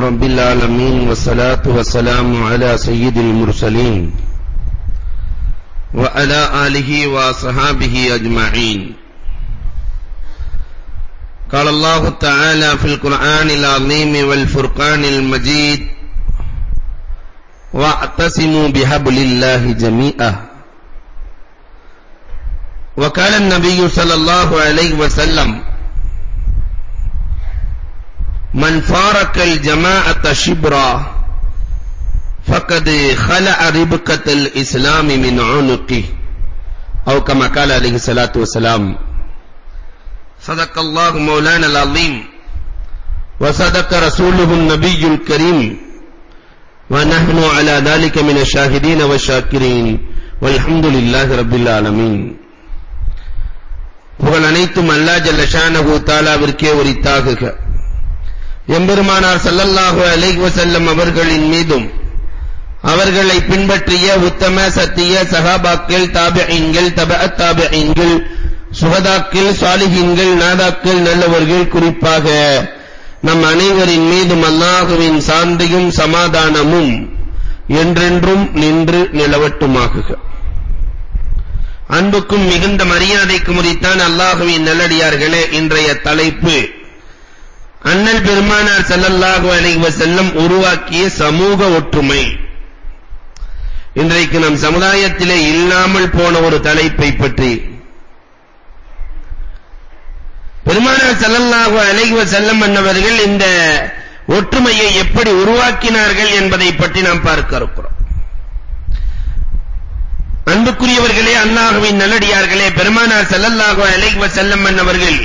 رب العالمين والصلاة والسلام على سيد المرسلين وعلى آله وصحابه أجمعين. قال الله تعالى في القرآن العظيم والفرقان المجيد واعتصموا بحبل الله جميعا. وقال النبي صلى الله عليه وسلم من فارق الجماعة شبرا فقد خلع ربكة الإسلام من عنقه أو كما قال عليه الصلاة والسلام صدق الله مولانا العظيم وصدق رسوله النبي الكريم ونحن على ذلك من الشاهدين والشاكرين والحمد لله رب العالمين புகழ் அனைத்தும் அல்லா ஜல்ல ஷானஹு தாலாவிற்கே உரித்தாகுக எம்பெருமானார் சல்லல்லாஹு அலைஹி வஸல்லம் அவர்களின் மீதும் அவர்களை பின்பற்றிய உத்தம சத்திய சஹாபாக்கள் தாபிஈன்கள் தபஅத் தாபிஈன்கள் சுஹதாக்கள் சாலிஹீன்கள் நாதாக்கள் நல்லவர்கள் குறிப்பாக நம் அனைவரின் மீதும் அல்லாஹுவின் சாந்தியும் சமாதானமும் என்றென்றும் நின்று நிலவட்டுமாக அன்புக்கும் மிகுந்த மரியாதைக்கும் உரித்தான் அல்லாஹுவின் நல்லடியார்களே இன்றைய தலைப்பு அண்ணல் பெருமானார் ஸல்லல்லாஹு அலைஹி வஸல்லம் உருவாக்கிய சமூக ஒற்றுமை. இன்றைக்கு நம் சமுதாயத்திலே இல்லாமல் போன ஒரு தலைப்பை பற்றி. பெருமானார் ஸல்லல்லாஹு அலைஹி வஸல்லம் அன்னவர்கள் இந்த ஒற்றுமையை எப்படி உருவாக்கினார்கள் என்பதை பற்றி நாம் பார்க்க இருக்கிறோம். அன்புக்குரியவர்களே அண்ணாகவின் நல்லடியார்களே பெருமானார் ஸல்லல்லாஹு அலைஹி வஸல்லம் அன்னவர்கள்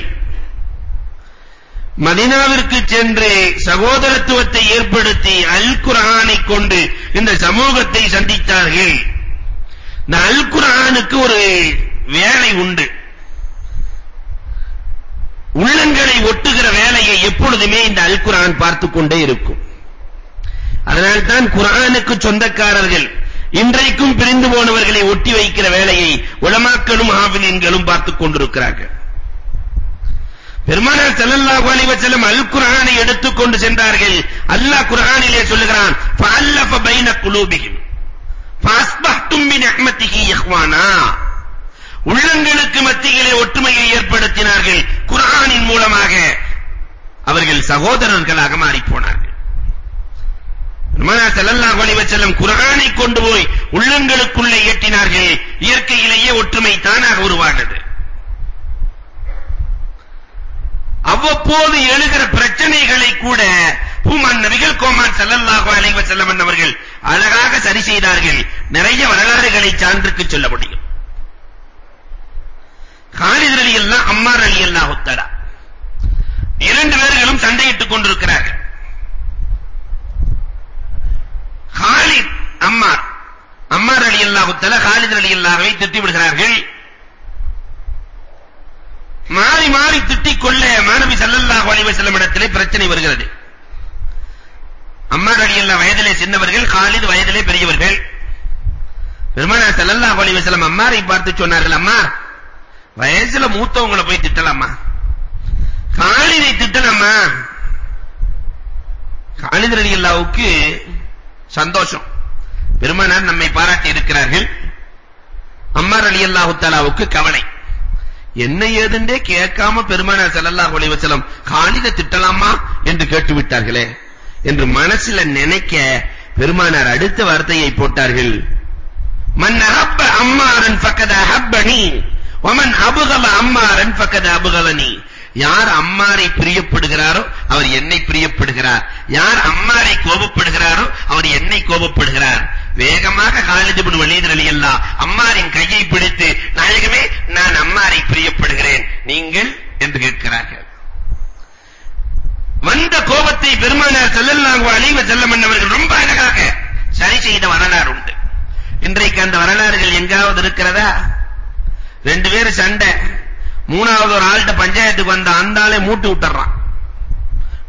மதீனாவிற்கு சென்று சகோதரத்துவத்தை ஏற்படுத்தி அல் குர்ஆனை கொண்டு இந்த சமூகத்தை சந்தித்தார்கள். இந்த அல் குர்ஆனுக்கு ஒரு வேலை உண்டு. உள்ளங்களை ஒட்டுகிற வேலையை எப்பொழுதுமே இந்த அல் குர்ஆன் பார்த்து கொண்டே இருக்கும். அதனால் தான் குர்ஆனுக்கு சொந்தக்காரர்கள் இன்றைக்கும் பிரிந்து போனவர்களை ஒட்டி வைக்கிற வேலையை உலமாக்களும் ஆபிலீன்களும் பார்த்துக் கொண்டிருக்கிறார்கள் பெருமானார் ஸல்லல்லாஹு அலைஹி வஸல்லம் அல் குர்ஆனை எடுத்துக் கொண்டு சென்றார்கள். அல்லாஹ் குர்ஆனிலே சொல்லுகிறான் ஃபஅல்லஃப பைன குலூபிஹிம் ஃபஅஸ்பஹ்தும் பி நிஅமத்திஹி இஹ்வானா. உள்ளங்களுக்கு மத்தியிலே ஒற்றுமையை ஏற்படுத்தினார்கள். குர்ஆனின் மூலமாக அவர்கள் சகோதரர்களாக மாறி போனார்கள் பெருமானார் ஸல்லல்லாஹு அலைஹி வஸல்லம் குர்ஆனை கொண்டு போய் உள்ளங்களுக்குள்ளே ஏற்றினார்கள் இயற்கையிலேயே ஒற்றுமை தானாக உருவானது. அவ்வப்போது எழுகிற பிரச்சனைகளை கூட ஹுமன் நபிகள் கோமான் ஸல்லல்லாஹு அலைஹி வஸல்லம் அவர்கள் அழகாக சரி செய்தார்கள். நிறைய வரலாறுகளை சான்றுக்கு சொல்ல முடியும். காலித் ரலியல்லாஹு அம்மார் ரலியல்லாஹு தஆலா. இரண்டு பேர்களும் சண்டையிட்டுக் கொண்டிருக்கிறார்கள். காலித் அம்மார் அம்மார் ரலியல்லாஹு தஆலா காலித் ரலியல்லாஹுவை திட்டி விடுகிறார்கள் மாறி மாறி திட்டிக் கொள்ள மாணவி ஸல்லல்லாஹு அலைஹி வஸல்லம் இடத்திலே பிரச்சனை வருகிறது. அம்மார் ரலியல்லாஹு வயதிலே சின்னவர்கள் காலித் வயதிலே பெரியவர்கள். பெருமானார் ஸல்லல்லாஹு அலைஹி வஸல்லம் அம்மாரை பார்த்து சொன்னார்கள் அம்மா வயசுல மூத்தவங்கள போய் திட்டலாமா? காலிதை திட்டலாமா? காலித் ரலியல்லாஹுக்கு சந்தோஷம். பெருமானார் நம்மை பாராட்டி இருக்கிறார்கள். அம்மார் ரலியல்லாஹு தஆலாவுக்கு கவலை. என்ன ஏதுண்டே கேட்காம பெருமானார் ஸல்லல்லாஹு அலைஹி வஸல்லம் காலித திட்டலாமா என்று கேட்டு விட்டார்களே என்று மனசுல நினைக்க பெருமானார் அடுத்த வார்த்தையை போட்டார்கள். மன் அஹப்ப அம்மாரன் ஃபக்கத அஹப்பனி வமன் அபுகல அம்மாரன் ஃபக்கத அபுகலனி யார் அம்மாரை பிரியப்படுகிறாரோ அவர் என்னை பிரியப்படுகிறார். யார் அம்மாரை கோபப்படுகிறாரோ அவர் என்னை கோபப்படுகிறார். வேகமாக காலித் இப்னு வலீத் ரலியல்லாஹ் அம்மாரின் கையை பிடித்து நாயகமே நான் அம்மாரை பிரியப்படுகிறேன். நீங்கள்? என்று கேட்கிறார்கள். வந்த கோபத்தை பெருமானார் ஸல்லல்லாஹு அலைஹி வஸல்லம் அவர்கள் ரொம்ப அழகாக சரி செய்த வரலாறு உண்டு. இன்றைக்கு அந்த வரலாறுகள் எங்காவது இருக்கிறதா? ரெண்டு பேரும் சண்டை. மூணாவது ஒரு ஆள்கிட்ட பஞ்சாயத்துக்கு வந்த அந்த ஆளே மூட்டு விட்டுறான்.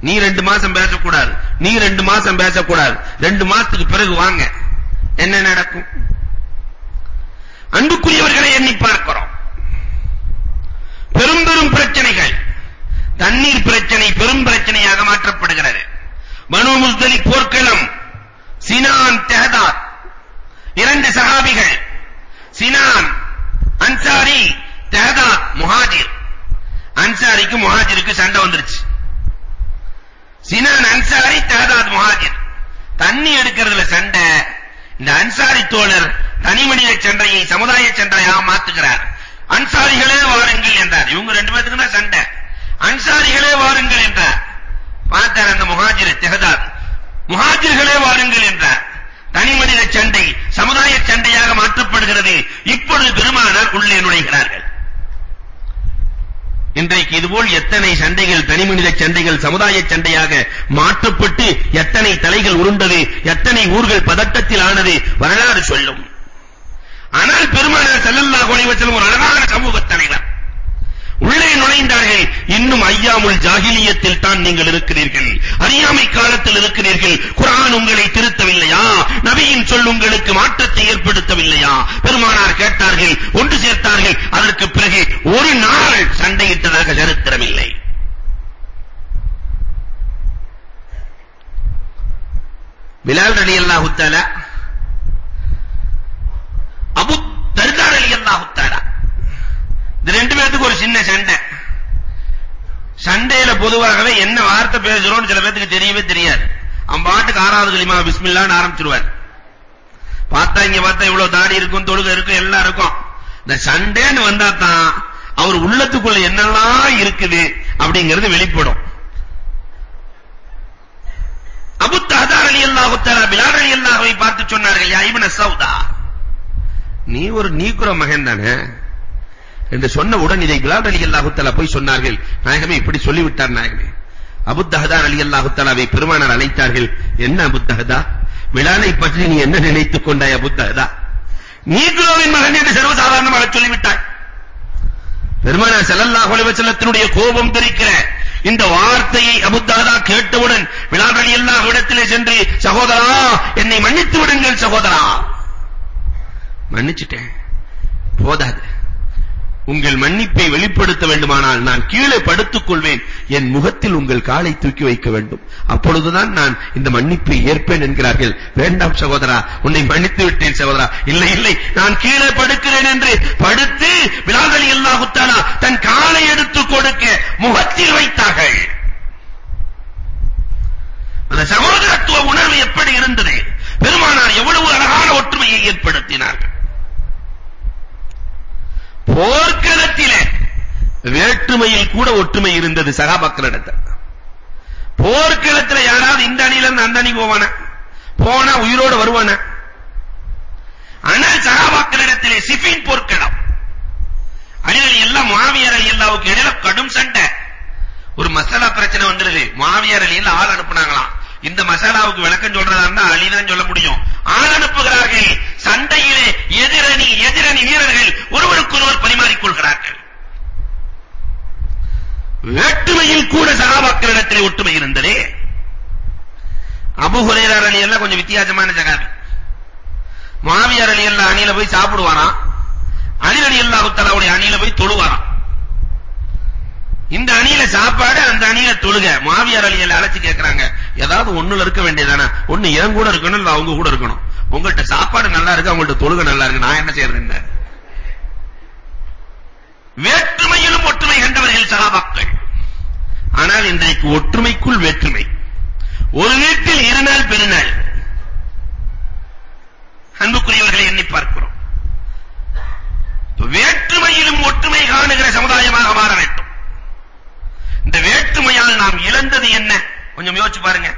நீ ரெண்டு மாசம் பேசக்கூடாது. நீ ரெண்டு மாசம் பேசக்கூடாது. ரெண்டு மாசத்துக்கு பிறகு வாங்க. என்ன நடக்கும்? அன்புக்குரியவர்களை எண்ணி பார்க்கிறோம். பெரும் பெரும் பிரச்சனைகள். தண்ணீர் பிரச்சனை பெரும் பிரச்சனையாக மாற்றப்படுகிறது. பனு முஸ்தலி போர்க்களம். சினான் தெஹதாத் இரண்டு சஹாபிகள் சினான் அன்சாரி தேதா முஹாஜிர். அன்சாரிக்கு முஹாஜிருக்கு சண்டை வந்துருச்சு. சினான் அன்சாரி தெஹதாத் முஹாஜிர். தண்ணி எடுக்கிறதுல சண்டை. இந்த அன்சாரி தோழர் தனி மனித சண்டையை சமுதாய சண்டையாக மாத்துகிறார். அன்சாரிகளே வாருங்கள் என்றார். இவங்க ரெண்டு பேத்துக்கு தான் சண்டை. அன்சாரிகளே வாருங்கள் என்றார். பார்த்தார் அந்த முஹாஜிர் தெஹதாத் முஹாஜிர்களே வாருங்கள் என்றார். தனி மனித சண்டை சமுதாய சண்டையாக மாற்றப்படுகிறது. இப்பொழுது பெருமானார் உள்ளே நுழைகிறார்கள். இன்றைக்கு இதுபோல் எத்தனை சண்டைகள் தனிமனித சண்டைகள் சமுதாய சண்டையாக மாற்றப்பட்டு எத்தனை தலைகள் உருண்டது எத்தனை ஊர்கள் பதட்டத்தில் ஆனது வரலாறு சொல்லும். ஆனால் பெருமானார் ஸல்லல்லாஹு அலைஹி வஸல்லம் ஒரு அழகான சமூக தலைவர். உள்ளே நுழைந்தார்கள். இன்னும் ஐயாமுல் ஜாகிலியத்தில் தான் நீங்கள் இருக்கிறீர்கள். அறியாமை காலத்தில் இருக்கிறீர்கள். குர்ஆன் உங்களை திருத்தவில்லையா? நபியின் சொல் உங்களுக்கு மாற்றத்தை ஏற்படுத்தவில்லையா? பெருமானார் கேட்டார்கள் ஒன்று சேர்த்தார்கள். அதற்கு பிறகு ஒரு நாள் சண்டையிட்டதாக சரித்திரமில்லை. பிலால் ரலியல்லாஹு தஆலா அபு தர்தா ரலியல்லாஹு தஆலா இது ரெண்டு பேத்துக்கு ஒரு சின்ன சண்டை. சண்டையில பொதுவாகவே என்ன வார்த்தை பேசுறோம்னு சில பேருக்கு தெரியவே தெரியாது. அவன் பாட்டுக்கு ஆறாவது கலிமா பிஸ்மில்லான்னு ஆரம்பிச்சிருவார். பார்த்தா இங்க பார்த்தா இவ்வளவு தாடி இருக்கும் தொழுகை இருக்கும் எல்லாம் இருக்கும். இந்த சண்டைன்னு வந்தா தான் அவர் உள்ளத்துக்குள்ள என்னெல்லாம் இருக்குது அப்படிங்கிறது வெளிப்படும். அபு அலி அல்லாபத்தா தஆலா பிலால் ரலியல்லாஹுவை பார்த்து சொன்னார்கள் யா இப்னு சௌதா நீ ஒரு நீக்குற மகன் தானே? என்று சொன்ன உடன் இதை பிலால் ரலியல்லாஹு தஆலா போய் சொன்னார்கள். நாயகமே இப்படி சொல்லிவிட்டார் நாயகமே. அபு தஹதா ரலியல்லாஹு தஆலாவை பெருமானார் அழைத்தார்கள். என்ன அபுத்தஹதா தஹதா? பிலாலை பற்றி நீ என்ன நினைத்துக் கொண்டாய் அபு தஹதா? நீக்குரோவின் மகன் என்று சர்வசாதாரணமாக சொல்லிவிட்டாய். பெருமானார் ஸல்லல்லாஹு அலைஹி வஸல்லத்தினுடைய கோபம் தெரிக்கிற இந்த வார்த்தையை அபு தஹதா கேட்டவுடன் பிலால் ரலியல்லாஹு இடத்திலே சென்று சகோதரா என்னை மன்னித்து விடுங்கள் சகோதரா. மன்னிச்சிட்டேன். போதாது. உங்கள் மன்னிப்பை வெளிப்படுத்த வேண்டுமானால் நான் கீழே படுத்துக் கொள்வேன். என் முகத்தில் உங்கள் காலை தூக்கி வைக்க வேண்டும். அப்பொழுதுதான் நான் இந்த மன்னிப்பை ஏற்பேன் என்கிறார்கள். வேண்டாம் சகோதரா உன்னை மன்னித்து விட்டேன் சகோதரா. இல்லை இல்லை நான் கீழே படுக்கிறேன் என்று படுத்து விலாதலி அல்லாஹு தஆலா தன் காலை எடுத்து கொடுக்க முகத்தில் வைத்தார்கள். அந்த சகோதரத்துவ உணர்வு எப்படி இருந்தது? பெருமானார் எவ்வளவு அழகான ஒற்றுமையை ஏற்படுத்தினார்கள். போர்க்களத்திலே வேற்றுமையில் கூட ஒற்றுமை இருந்தது சகாபாக்களிடத்தில். போர்க்களத்துல யாராவது இந்த அணியில இருந்து அந்த அணி போவானா? போனா உயிரோட வருவானா? ஆனால் சகாபாக்களிடத்திலே சிஃபின் போர்க்களம். அணிகள் எல்லாம் மாவியர் அலி அல்லாவுக்கு இடையில கடும் சண்டை. ஒரு மசாலா பிரச்சனை வந்துருது. மாவியர் அலியில் ஆள் அனுப்புனாங்களாம். இந்த மசாலாவுக்கு விளக்கம் சொல்றதா இருந்தா அலி தான் சொல்ல முடியும். ஆள் அனுப்புகிறார்கள். சண்டையிலே எதிரணி எதிரணி வீரர்கள் ஒருவருக்கொருவர் பரிமாறிக் கொள்கிறார்கள். வேற்றுமையில் கூட சகாபாக்களிடத்திலே ஒற்றுமை இருந்ததே. அபு ஹுரைரா அலி எல்லாம் கொஞ்சம் வித்தியாசமான சகாபி மாவியார் அலி எல்லாம் அணியில போய் சாப்பிடுவாராம். அலி அலி அல்லாஹு தஆலாவுடைய அணியில போய் தொழுவாராம். இந்த அணியில சாப்பாடு அந்த அணியில தொழுக. மாவியார் அலியல அழைச்சு கேக்குறாங்க. ஏதாவது ஒண்ணுல இருக்க வேண்டியதானே ஒண்ணு என் கூட இருக்கணும் இல்ல அவங்க கூட இருக்கணும்? உங்கள்ட்ட சாப்பாடு நல்லா இருக்கு அவங்கள்ட்ட தொழுக நல்லா இருக்கு. நான் என்ன செய்யறது வேற்றுமையிலும் ஒற்றுமை கண்டவர்கள் சகாபாக்கள். ஆனால் இன்றைக்கு ஒற்றுமைக்குள் வேற்றுமை. ஒரு வீட்டில் இருநாள் பெருநாள். அன்புக்குரியவர்களை எண்ணி பார்க்கிறோம். வேற்றுமையிலும் ஒற்றுமை காண சமுதாயமாக மாற வேண்டும் இந்த வேற்றுமையால் நாம் இழந்தது என்ன கொஞ்சம் யோசிச்சு பாருங்க.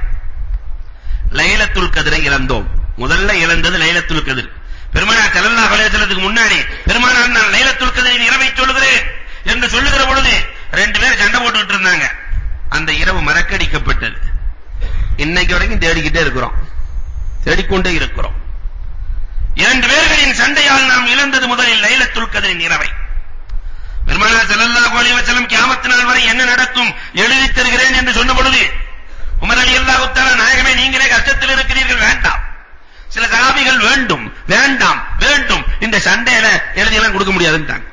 லைலத்துல் கதிரை இழந்தோம். முதல்ல இழந்தது லைலத்துல் கதிர். பெருமானார் ஸல்லல்லாஹு அலைஹி வஸல்லத்துக்கு முன்னாடி பெருமானார் நான் லைலத்துல் கதிரின் இரவை சொல்லுகிறேன் என்று சொல்லுகிற பொழுது ரெண்டு பேர் சண்டை போட்டுட்டு இருந்தாங்க. அந்த இரவு மறக்கடிக்கப்பட்டது. இன்னைக்கு வரைக்கும் தேடிக்கிட்டே இருக்கிறோம். தேடிக்கொண்டே இருக்கிறோம். இரண்டு பேர்களின் சண்டையால் நாம் இழந்தது முதலில் லைலத்துல் கதிரின் இரவை. பெருமானார் ஸல்லல்லாஹு அலைஹி வஸல்லம் கியாமத் நாள் வரை என்ன நடக்கும் எழுதி தருகிறேன் என்று சொன்ன பொழுது உமர் ரலியல்லாஹு தஆலா நாயகமே நீங்களே கஷ்டத்தில் இருக்கிறீர்கள் வேண்டாம். சில சஹாபிகள் வேண்டும் வேண்டாம் வேண்டும். இந்த சண்டையில எழுதி எல்லாம் கொடுக்க முடியாதுன்றாங்க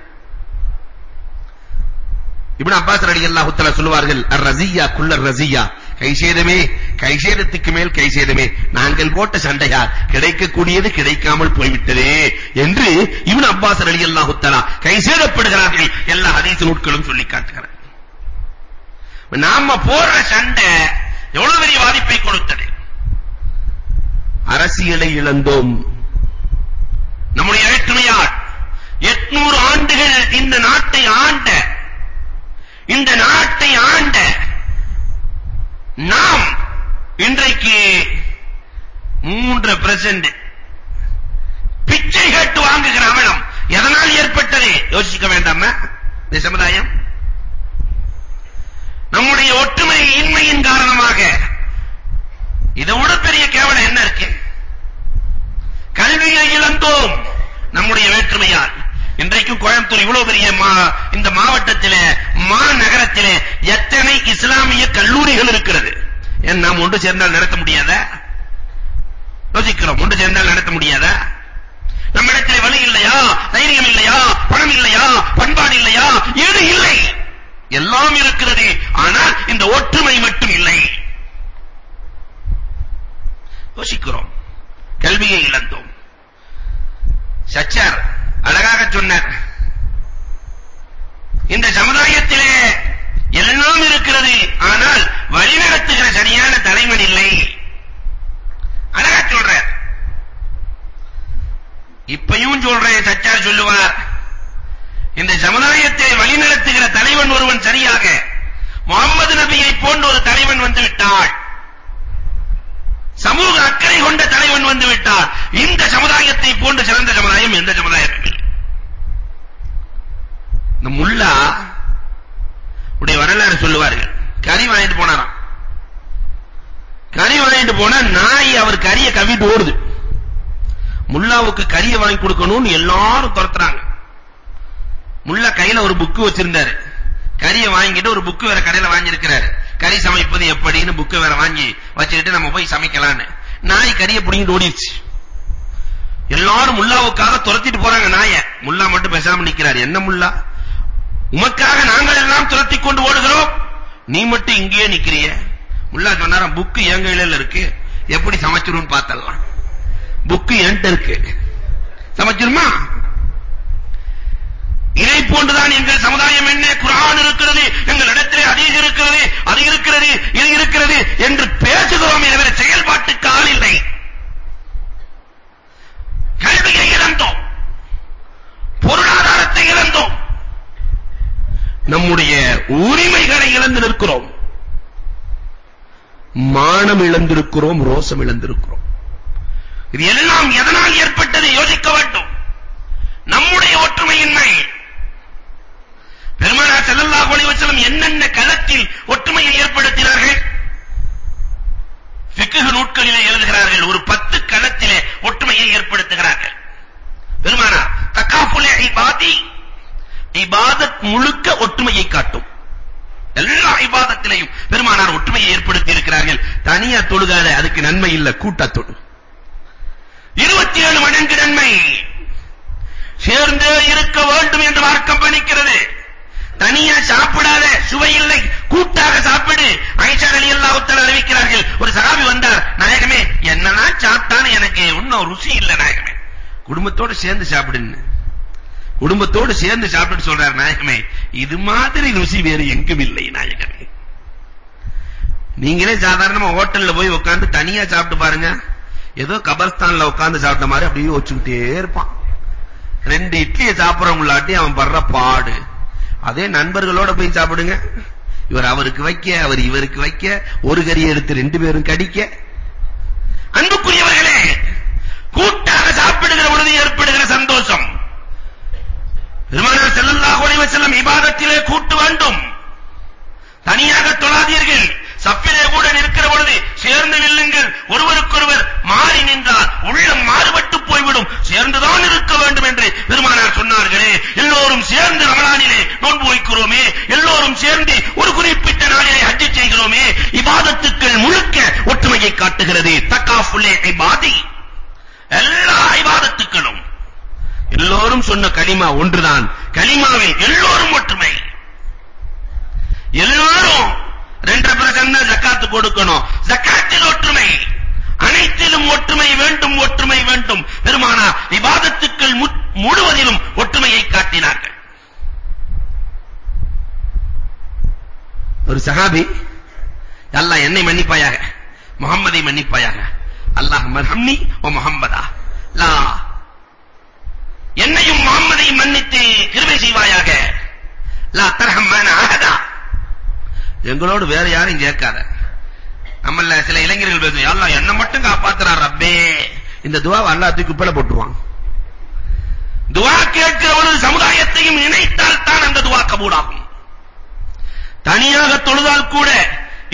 இப்னு அப்பாஸ் ரலியல்லாஹு தஆலா சொல்வார்கள் அர்-ரஸியா குல்ல ரஸியா. கைசேதமே கைசேதத்துக்கு மேல் கைசேதமே நாங்கள் போட்ட சண்டையால் கிடைக்கக்கூடியது கிடைக்காமல் போய்விட்டதே என்று இவன் அப்பாஸ் ரலியல்லாஹு தஆலா கைசேதப்படுகிறார்கள் எல்லா ஹதீஸ் நூட்களும் சொல்லி காட்டுகிறார் நாம போற சண்டை எவ்வளவு பெரிய பாதிப்பை கொடுத்தது? அரசியலை இழந்தோம். நம்முடைய வேற்றுமையால் 800 ஆண்டுகள் இந்த நாட்டை ஆண்ட இந்த நாட்டை ஆண்ட நாம் இன்றைக்கு மூன்று பிரசன்ட் பிச்சை கேட்டு வாங்குகிற அவலம் எதனால் ஏற்பட்டது? யோசிக்க வேண்டாமா? இந்த சமுதாயம்? நம்முடைய ஒற்றுமை இன்மையின் காரணமாக. இதை விட பெரிய கேவலம் என்ன இருக்கு? கல்வியை இழந்தோம். நம்முடைய வேற்றுமையால். இன்றைக்கும் கோயம்புத்தூர் இவ்வளவு பெரிய இந்த மாவட்டத்திலே மாநகரத்திலே எத்தனை இஸ்லாமிய கல்லூரிகள் இருக்கிறது? ஏன் நாம் ஒன்று சேர்ந்தால் நடத்த முடியாதா? யோசிக்கிறோம் ஒன்று சேர்ந்தால் நடத்த முடியாதா? நம்மிடத்தில் வழி இல்லையா? தைரியம் இல்லையா? பணம் இல்லையா? பண்பாடு இல்லையா? ஏது இல்லை? எல்லாம் இருக்கிறது. ஆனால் இந்த ஒற்றுமை மட்டும் இல்லை. யோசிக்கிறோம். கல்வியை இழந்தோம். சச்சார் அழகாக சொன்னார். இந்த சமுதாயத்திலே எல்லாம் இருக்கிறது. ஆனால் வழிநடத்துகிற சரியான தலைவன் இல்லை. அழகா சொல்ற இப்பையும் சொல்றேன் சச்சார் சொல்லுவார். இந்த சமுதாயத்தை வழிநடத்துகிற தலைவன் ஒருவன் சரியாக முகமது நபியை போன்ற ஒரு தலைவன் வந்து விட்டால் சமூக அக்கறை கொண்ட தலைவன் வந்து விட்டால் இந்த சமுதாயத்தை போன்ற சிறந்த சமுதாயம் எந்த சமுதாயம் இந்த முல்லா உடைய வரலாறு சொல்லுவார்கள். கறி வாங்கிட்டு போனாராம். கறி வாங்கிட்டு போனா நாய் அவர் கறியை கவிட்டு ஓடுது. முல்லாவுக்கு கறியை வாங்கி கொடுக்கணும்னு எல்லாரும் துரத்துறாங்க. முள்ள கையில ஒரு புக்கு வச்சிருந்தாரு. கறியை வாங்கிட்டு ஒரு புக்கு வேற கடையில வாங்கி இருக்கிறாரு கறி சமைப்பது எப்படின்னு புக்கு வேற வாங்கி வச்சுக்கிட்டு நம்ம போய் சமைக்கலாம்னு நாய் கறியை பிடிங்கிட்டு ஓடிடுச்சு எல்லாரும் முல்லாவுக்காக துரத்திட்டு போறாங்க நாய. முல்லா மட்டும் பேசாம நிக்கிறாரு. என்ன முல்லா? உமக்காக நாங்கள் எல்லாம் துரத்தி கொண்டு ஓடுகிறோம். நீ மட்டும் இங்கேயே நிக்கிறிய. முல்லா சொன்னாராம் புக்கு என் கையில இருக்கு. எப்படி சமைச்சிரும் பார்த்தலாம் புக்கு என்கிட்ட இருக்கு. சமைச்சிருமா? இதை போன்றுதான் எங்கள் சமுதாயம் என்ன? குரான் இருக்கிறது எங்கள் இடத்திலே அதீஸ் இருக்கிறது அது இருக்கிறது இது இருக்கிறது என்று பேசுகிறோம் எனவே செயல்பாட்டுக்கு ஆள் இல்லை. கல்வியை இழந்தோம். பொருளாதாரத்தை இழந்தோம். நம்முடைய உரிமைகளை இழந்து நிற்கிறோம். மானம் இழந்திருக்கிறோம் ரோசம் இழந்திருக்கிறோம். இது எல்லாம் எதனால் ஏற்பட்டது யோசிக்க வேண்டும் நம்முடைய ஒற்றுமையின்மை பெருமானார் ஸல்லல்லாஹு என்னென்ன களத்தில் ஒற்றுமையை ஏற்படுத்தினார்கள்? ஃபிக்ஹ் நூல்களிலே எழுதுகிறார்கள். ஒரு பத்து களத்திலே ஒற்றுமையை ஏற்படுத்துகிறார்கள். பெருமானார் தகாஃபுல் இபாதி இபாதத் முழுக்க ஒற்றுமையை காட்டும். எல்லா இபாதத்திலையும் பெருமானார் ஒற்றுமையை ஏற்படுத்தி இருக்கிறார்கள் தனியா தொழுகாத அதுக்கு நன்மை இல்ல கூட்டா தொழு. 27 மடங்கு நன்மை. சேர்ந்தே இருக்க வேண்டும் என்று மார்க்கம் பணிக்கிறது தனியா சாப்பிடாத சுவை இல்லை கூட்டாக சாப்பிடு. ஆயிஷா ரலியல்லாஹு தஆலா அறிவிக்கிறார்கள். ஒரு சஹாபி வந்தார் நாயகமே என்னதான் சாப்பிட்டான்னு எனக்கு இன்னும் ருசி இல்ல நாயகமே. குடும்பத்தோடு சேர்ந்து சாப்பிடுன்னு. குடும்பத்தோடு சேர்ந்து சாப்பிட்டு சொல்றார் நாயகமே இது மாதிரி ருசி வேறு எங்கும் இல்லை நாயகமே. நீங்களே சாதாரணமா ஹோட்டல்ல போய் உட்கார்ந்து தனியா சாப்பிட்டு பாருங்க. ஏதோ கபர்ஸ்தான்ல உட்கார்ந்து சாப்பிட்ட மாதிரி அப்படியே வச்சுக்கிட்டே இருப்பான். ரெண்டு இட்லியை சாப்பிடுறவங்களாட்டி அவன் படுற பாடு. அதே நண்பர்களோட போய் சாப்பிடுங்க. இவர் அவருக்கு வைக்க அவர் இவருக்கு வைக்க ஒரு கறி எடுத்து ரெண்டு பேரும் கடிக்க. அன்புக்குரியவர்களே கூட்டாக சாப்பிடுகிற பொழுது ஏற்படுகிற சந்தோஷம். பெருமானார் ஸல்லல்லாஹு அலைஹி வஸல்லம் இபாதத்திலே கூட்டு வேண்டும். தனியாக தொழாதீர்கள். சப்பிலே கூட நிற்கிற பொழுது சேர்ந்து நில்லுங்கள். ஒருவருக்கொருவர் மாறி நின்றால் உள்ளம் மாறுபட்டு போய்விடும். சேர்ந்துதான் இருக்க வேண்டும் என்று பெருமானார் சொன்னார்களே எல்லோரும் சேர்ந்து சொன்ன கலிமா ஒன்றுதான். கலிமாவில் எல்லோரும் ஒற்றுமை. எல்லாரும் 2% தான் ஜகாத் கொடுக்கணும் ஜகாத்தில் ஒற்றுமை. அனைத்திலும் ஒற்றுமை வேண்டும் ஒற்றுமை வேண்டும். பெருமானா விவாதத்துக்கள் முழுவதிலும் ஒற்றுமையை காட்டினார்கள். ஒரு சஹாபி அல்லாஹ் என்னை மன்னிப்பாயாக முகம்மதை மன்னிப்பாயாக. அல்லாஹ் மர்ஹம்னி வ முஹம்மதா லா என்னையும் முகம்மதை மன்னித்து கிருபை செய்வாயாக. லா தர்ஹம் அஹதா. எங்களோடு வேற யாரும் கேட்காத. நம்மள சில இளைஞர்கள் பேசுவாங்க அல்லாஹ் என்ன மட்டும் காப்பாத்துறான் ரப்பே. இந்த துவாவை அல்லாஹ் தூக்கி குப்பையில போட்டுருவான் துவா கேட்கிற ஒரு சமுதாயத்தையும் இணைத்தால் தான் அந்த துவா கபூலாகும். தனியாக தொழுதால் கூட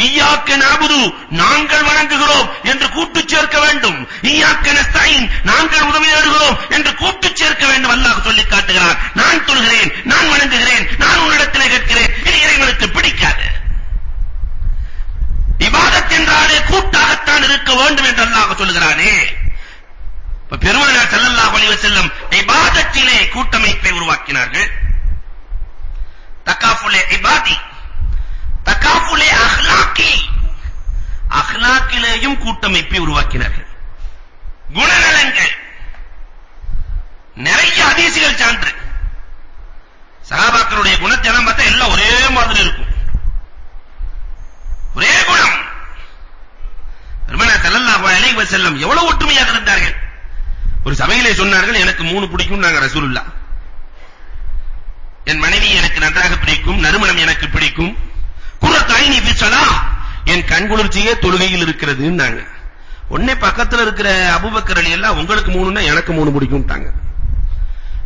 ஈயாக்க நாபுது நாங்கள் வணங்குகிறோம் என்று கூட்டு சேர்க்க வேண்டும். ஈயாக்க நஸ்தாயின் நாங்கள் உதவி தேடுகிறோம் என்று கூட்டு சேர்க்க வேண்டும் அல்லாஹ் சொல்லி காட்டுகிறார் நான் தொழுகிறேன் நான் வணங்குகிறேன் நான் உன்னிடத்திலே கேட்கிறேன் இது இறைவனுக்கு பிடிக்காது. இபாதத் என்றாலே கூட்டாகத்தான் இருக்க வேண்டும் என்று அல்லாஹ் சொல்கிறானே பெருமானார் ஸல்லல்லாஹு அலைஹி வஸல்லம் இபாதத்திலே கூட்டமைப்பை உருவாக்கினார்கள். தகாஃபுல் இபாதி தகாஃபுலே அஹ்லாக்கி. அஹ்லாக்கிலேயும் கூட்டமைப்பை உருவாக்கினார்கள். குணநலங்கள் நிறைய ஹதீசுகள் சான்று. சஹாபாக்களுடைய குணத்தை எல்லாம் பார்த்தா எல்லாம் ஒரே மாதிரி இருக்கும். ஒரே குணம். பெருமானார் ஸல்லல்லாஹு அலைஹி வஸல்லம் எவ்வளவு ஒற்றுமையாக இருந்தார்கள்? ஒரு சபையிலே சொன்னார்கள் எனக்கு மூணு பிடிக்கும் நாங்க ரசூலுல்லாஹ். என் மனைவி எனக்கு நன்றாக பிடிக்கும் நறுமணம் எனக்கு பிடிக்கும். குரத்தாயினி பிச்சலா என் கண்குளிர்ச்சியே தொழுகையில் இருக்கிறதுன்னாங்க. உடனே பக்கத்துல இருக்கிற அபூபக்கர் அலி எல்லாம் உங்களுக்கு மூணுன்னா எனக்கு மூணு பிடிக்கும்ட்டாங்க.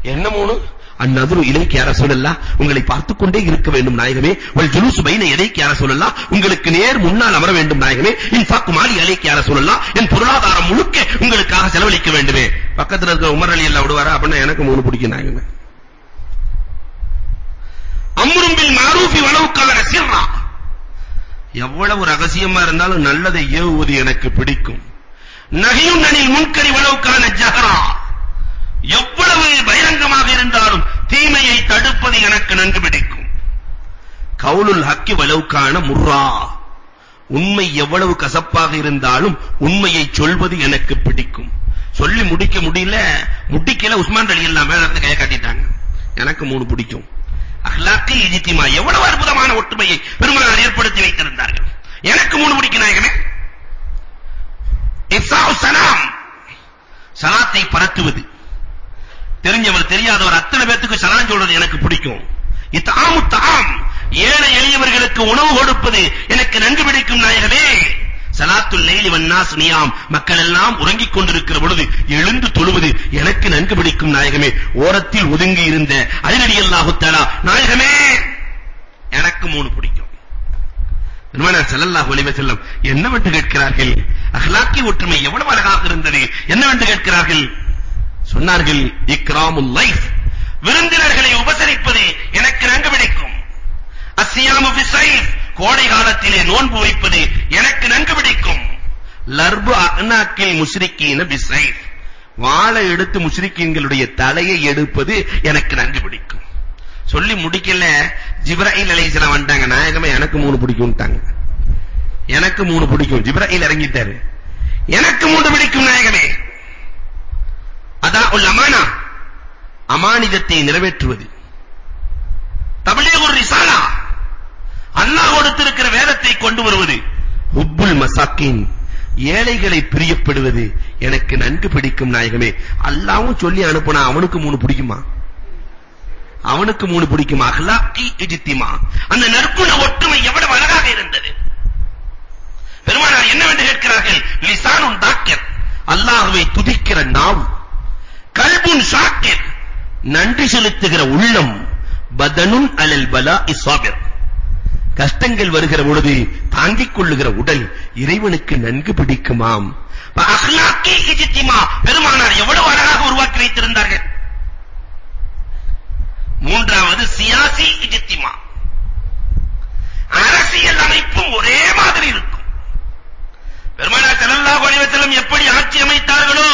என்ன மூணு? அந்நதுரு இலைக்கு யார சொல்லலாம் உங்களை பார்த்துக் கொண்டே இருக்க வேண்டும் நாயகமே. வல் ஜுலூஸ் பைன எதைக்கு யார சொல்லலாம் உங்களுக்கு நேர் முன்னால் அமர வேண்டும் நாயகமே. இன் ஃபக் மாலி அலைக்கு யார சொல்லலாம் என் பொருளாதாரம் முழுக்க உங்களுக்காக செலவழிக்க வேண்டுமே. பக்கத்துல இருக்கிற உமர் அலி எல்லாம் விடுவாரா? அப்படின்னா எனக்கு மூணு பிடிக்கும் நாயகமே. அம்ரும் பில் மாரூஃபி வலவு கான சிர்ரா. எவ்வளவு ரகசியமா இருந்தாலும் நல்லதை ஏவுவது எனக்கு பிடிக்கும். நகியும் நனில் முன்கரி வலவு ஜஹரா. எவ்வளவு பகிரங்கமாக இருந்தாலும் தீமையை தடுப்பது எனக்கு நன்கு பிடிக்கும். கவுலுல் ஹக்கி வலவுக்கான முர்ரா. உண்மை எவ்வளவு கசப்பாக இருந்தாலும் உண்மையை சொல்வது எனக்கு பிடிக்கும். சொல்லி முடிக்க முடியல முடிக்கல உஸ்மான் ரலி எல்லாம் மேல இருந்து கைய காட்டிட்டாங்க. எனக்கு மூணு பிடிக்கும். அஹ்லாக்கி இஜ்திமா எவ்வளவு அற்புதமான ஒற்றுமையை பெருமானார் ஏற்படுத்தி வைத்திருந்தார்கள். எனக்கு மூணு பிடிக்கும் நாயகமே. இஃசாஉ சலாம். சலாத்தை பரத்துவது. தெரிஞ்சவர் தெரியாதவர் அத்தனை பேத்துக்கு சலாம் சொல்றது எனக்கு பிடிக்கும். இத்தாமு தாம் ஏழை எளியவர்களுக்கு உணவு கொடுப்பது எனக்கு நன்கு பிடிக்கும் நாயகமே. சலாத்துல் லைலி வன்னாஸ் நியாம். மக்கள் எல்லாம் உறங்கிக் கொண்டிருக்கிற பொழுது எழுந்து தொழுவது எனக்கு நன்கு பிடிக்கும் நாயகமே. ஓரத்தில் ஒதுங்கி இருந்த அலிரடி அல்லாஹு தஆலா நாயகமே எனக்கு மூணு பிடிக்கும். பெருமானார் ஸல்லல்லாஹு அலைஹி வஸல்லம் என்னவென்று கேட்கிறார்கள்? அஹ்லாக்கி ஒற்றுமை எவ்வளவு அழகாக இருந்தது. என்னவென்று கேட்கிறார்கள்? சொன்னார்கள் இக்ராமுல் லைஃப் விருந்தினர்களை உபசரிப்பது எனக்கு நன்கு பிடிக்கும். அஸ்ஸியாமு ஃபிஸைஃப் கோடை காலத்திலே நோன்பு வைப்பது எனக்கு நன்கு பிடிக்கும். லர்பு அக்னாக்கில் முஸ்ரிக்கீன பிஸைஃப் வாளை எடுத்து முஸ்ரிக்கீன்களுடைய தலையை எடுப்பது எனக்கு நன்கு பிடிக்கும். சொல்லி முடிக்கல ஜிப்ராயில் அலைஹிஸ்ஸலாம் வந்தாங்க நாயகமே எனக்கு மூணு பிடிக்கும்ட்டாங்க. எனக்கு மூணு பிடிக்கும். ஜிப்ராயில் இறங்கிட்டாரு. எனக்கு மூணு பிடிக்கும் நாயகமே. அதாஉல் அமானா. அமானிதத்தை நிறைவேற்றுவது. தபிலீகுர் ரிசாலா. அல்லாஹ் கொடுத்திருக்கிற வேதத்தை கொண்டு வருவது. ஹுப்புல் மசாக்கின் ஏழைகளை பிரியப்படுவது எனக்கு நன்கு பிடிக்கும் நாயகமே. அல்லாஹ்வும் சொல்லி அனுப்புனா அவனுக்கு மூணு பிடிக்குமா? அவனுக்கு மூணு பிடிக்குமா? அஹ்லாக்கி இஜ்திமா. அந்த நற்குண ஒற்றுமை எவ்வளவு அழகாக இருந்தது. பெருமானார் என்னவென்று கேட்கிறார்கள்? லிசானுன் தாக்கர். அல்லாஹ்வை துதிக்கிற நாவு. கல்புன் ஷாக்கிர். நன்றி செலுத்துகிற உள்ளம். பதனுன் அலல் பலா இஸ்வாபிர் கஷ்டங்கள் வருகிற பொழுது தாங்கிக் கொள்ளுகிற உடல் இறைவனுக்கு நன்கு பிடிக்குமாம். அஹ்லாக்கி பெருமானார் எவ்வளவு அழகாக உருவாக்கி வைத்திருந்தார்கள். மூன்றாவது சியாசி இஜித்திமா. அரசியல் அமைப்பும் ஒரே மாதிரி இருக்கும். பெருமானார் ஸல்லல்லாஹு அலைஹி வஸல்லம் எப்படி ஆட்சி அமைத்தார்களோ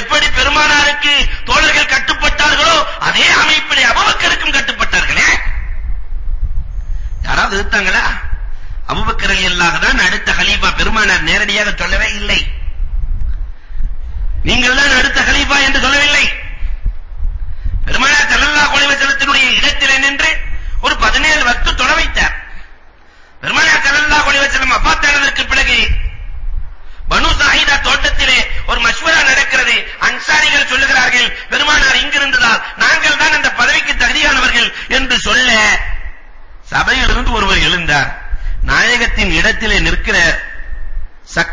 எப்படி பெருமானாருக்கு தோழர்கள் கட்டுப்பட்டார்களோ அதே அமைப்பிலே அபூபக்கருக்கும் கட்டுப்பட்டார்களே. யாராவது இருந்தாங்களா அபூபக்கர் அபூபக்கர் ரலியல்லாஹு தான் அடுத்த ஹலீஃபா. பெருமானார் நேரடியாக சொல்லவே இல்லை. நீங்கள் தான் அடுத்த ஹலீஃபா என்று சொல்லவில்லை. பெருமானார் ஸல்லல்லாஹு அலைஹி வஸல்லத்தினுடைய இடத்திலே நின்று ஒரு 17 வக்து தொழ வைத்தார் பெருமானார் ஸல்லல்லாஹு அலைஹி வஸல்லம் வஃபாத்தானதற்கு பிறகு பனு சாஹிதா தோட்டத்திலே ஒரு மஷ்வரா நடக்கிறது அன்சாரிகள் சொல்லுகிறார்கள் பெருமானார் இங்கிருந்ததால் நாங்கள் தான் அந்த பதவிக்கு தகுதியானவர்கள் என்று சொல்ல சபையிலிருந்து ஒருவர் எழுந்தார் நாயகத்தின் இடத்திலே நிற்கிற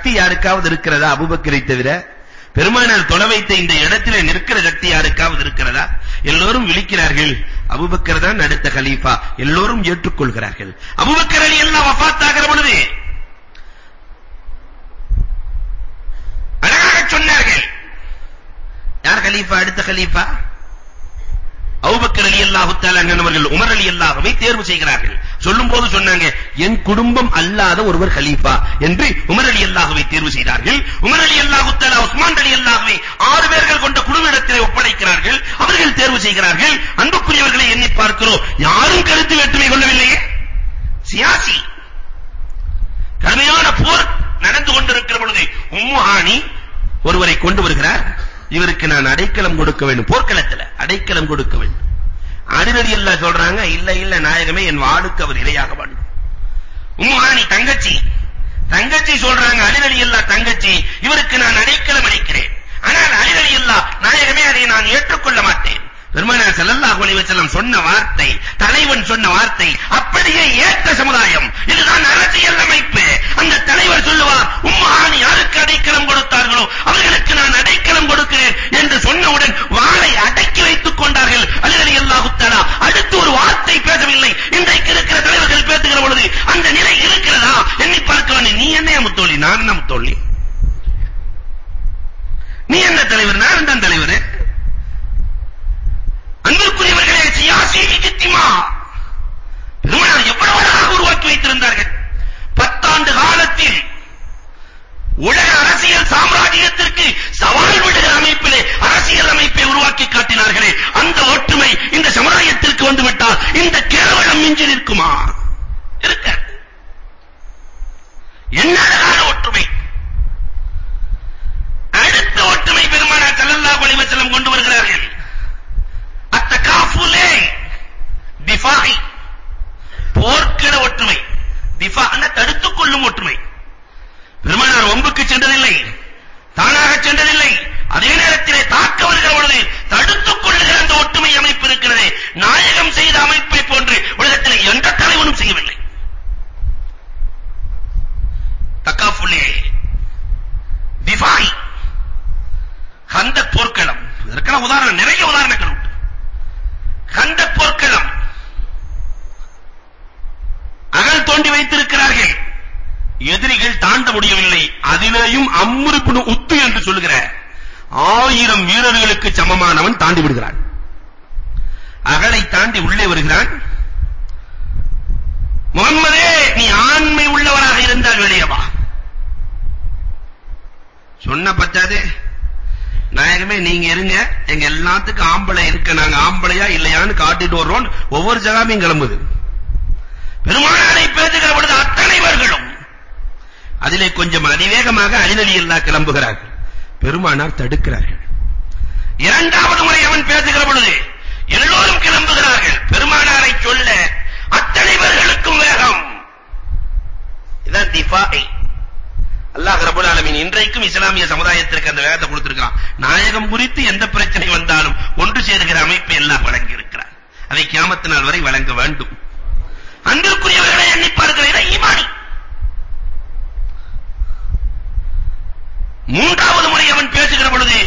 சக்தி யாருக்காவது இருக்கிறதா அபூபக்கரை தவிர? பெருமானார் தொலை வைத்த இந்த இடத்திலே நிற்கிற சக்தி யாருக்காவது இருக்கிறதா? எல்லோரும் விழிக்கிறார்கள். அபூபக்கர் தான் அடுத்த கலீஃபா. எல்லோரும் ஏற்றுக்கொள்கிறார்கள். அபூபக்கர் அலி எல்லாம் வஃபாத் ஆகிற பொழுது அழகாக சொன்னார்கள். யார் கலீஃபா? அடுத்த கலீஃபா? அபூபக்கர் ரலியல்லாஹு தஆலா அவர்கள் உமர் ரலியல்லாஹுவை தேர்வு செய்கிறார்கள். சொல்லும்போது சொன்னாங்க என் குடும்பம் அல்லாத ஒருவர் கலீஃபா என்று உமர் ரலியல்லாஹுவை தேர்வு செய்தார்கள். உமர் ரலியல்லாஹு தஆலா உஸ்மான் ரலியல்லாஹுவை ஆறு பேர்கள் கொண்ட குழுவிடத்திலே ஒப்படைக்கிறார்கள். அவர்கள் தேர்வு செய்கிறார்கள். அன்புக்குரியவர்களை எண்ணி பார்க்கிறோம். யாரும் கருத்து வேற்றுமை கொள்ளவில்லையே. சியாசி கடுமையான போர் நடந்து கொண்டிருக்கிற பொழுது உம்மு ஹானி ஒருவரை கொண்டு வருகிறார். இவருக்கு நான் அடைக்கலம் கொடுக்க வேண்டும். போர்க்களத்துல அடைக்கலம் கொடுக்க வேண்டும். அடிரடி எல்லாம் சொல்றாங்க இல்ல இல்ல நாயகமே என் வாளுக்கு அவர் இரையாக வேண்டும் உம்முஹானி தங்கச்சி. தங்கச்சி சொல்றாங்க அலிரலி அல்லா தங்கச்சி இவருக்கு நான் அடைக்கலம் அளிக்கிறேன். ஆனால் அலிரலி அல்லா நாயகமே அதை நான் ஏற்றுக்கொள்ள மாட்டேன். பெருமானார் ஸல்லல்லாஹு அலைஹி வஸல்லம் சொன்ன வார்த்தை தலைவன் சொன்ன வார்த்தை அப்படியே ஏற்ற சமுதாயம். இதுதான் அரசியல் அமைப்பு. அந்த தலைவர் சொல்லுவார் உம்மானி யாருக்கு அடைக்கலம் கொடுத்தார்களோ அவர்களுக்கு நான் அடைக்கலம் கொடுக்கிறேன் என்று சொன்னவுடன் வாளை அடக்கி வைத்துக் கொண்டார்கள். அலி ரலியல்லாஹு தஆலா. அடுத்து ஒரு வார்த்தை பேசவில்லை. இன்றைக்கு இருக்கிற தலைவர்கள் பேசுகிற பொழுது அந்த நிலை பொழுது பெருமானாரை பேசுகிற பொழுது அத்தனைவர்களும் அதிலே கொஞ்சம் அதிவேகமாக அலிநலி இல்லா கிளம்புகிறார்கள். பெருமானார் தடுக்கிறார்கள். இரண்டாவது முறை அவன் பேசுகிற பொழுது எல்லோரும் கிளம்புகிறார்கள். பெருமானாரை சொல்ல அத்தனைவர்களுக்கும் வேகம். இதான் திஃபாய் அல்லாஹ் ரப்பல் ஆலமீன் இன்றைக்கும் இஸ்லாமிய சமுதாயத்திற்கு அந்த வேகத்தை கொடுத்திருக்கான் நாயகம் குறித்து எந்த பிரச்சனை வந்தாலும் ஒன்று சேருகிற அமைப்பை எல்லாம் வழங்கி இருக்கிறார் அதை கியாமத்து நாள் வரை வழங்க வேண்டும். அன்பிற்குரியவர்களை எண்ணி பார்க்கிற ஈமானி. மூன்றாவது முறை அவன் பேசுகிற பொழுது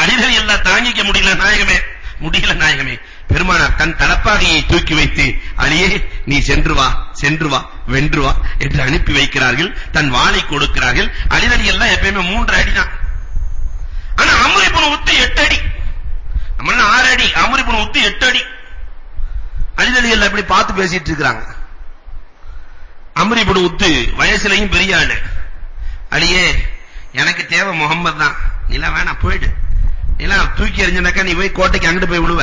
அடிகள் எல்லாம் தாங்கிக்க முடியல நாயகமே முடியல நாயகமே. பெருமானார் தன் தலப்பாகையை தூக்கி வைத்து அலியே நீ சென்று வா சென்று வா வென்று வா என்று அனுப்பி வைக்கிறார்கள் தன் வாளை கொடுக்கிறார்கள். அலிரலி எல்லாம் எப்பயுமே மூன்று அடி தான் ஆனா அமரிபுன் உத்து எட்டு அடி நம்மள ஆறு அடி அமரிபுன் உத்து எட்டு அடி அலிரலி எல்லாம் இப்படி பார்த்து பேசிட்டு இருக்காங்க அமரிபுன் உத்து வயசுலயும் பெரிய ஆளு. அலியே எனக்கு தேவை முகம்மது தான். நீலாம் வேணாம் போயிடு. நீலாம் தூக்கி எறிஞ்சனாக்கா நீ போய் கோட்டைக்கு அங்கிட்டு போய் விழுவ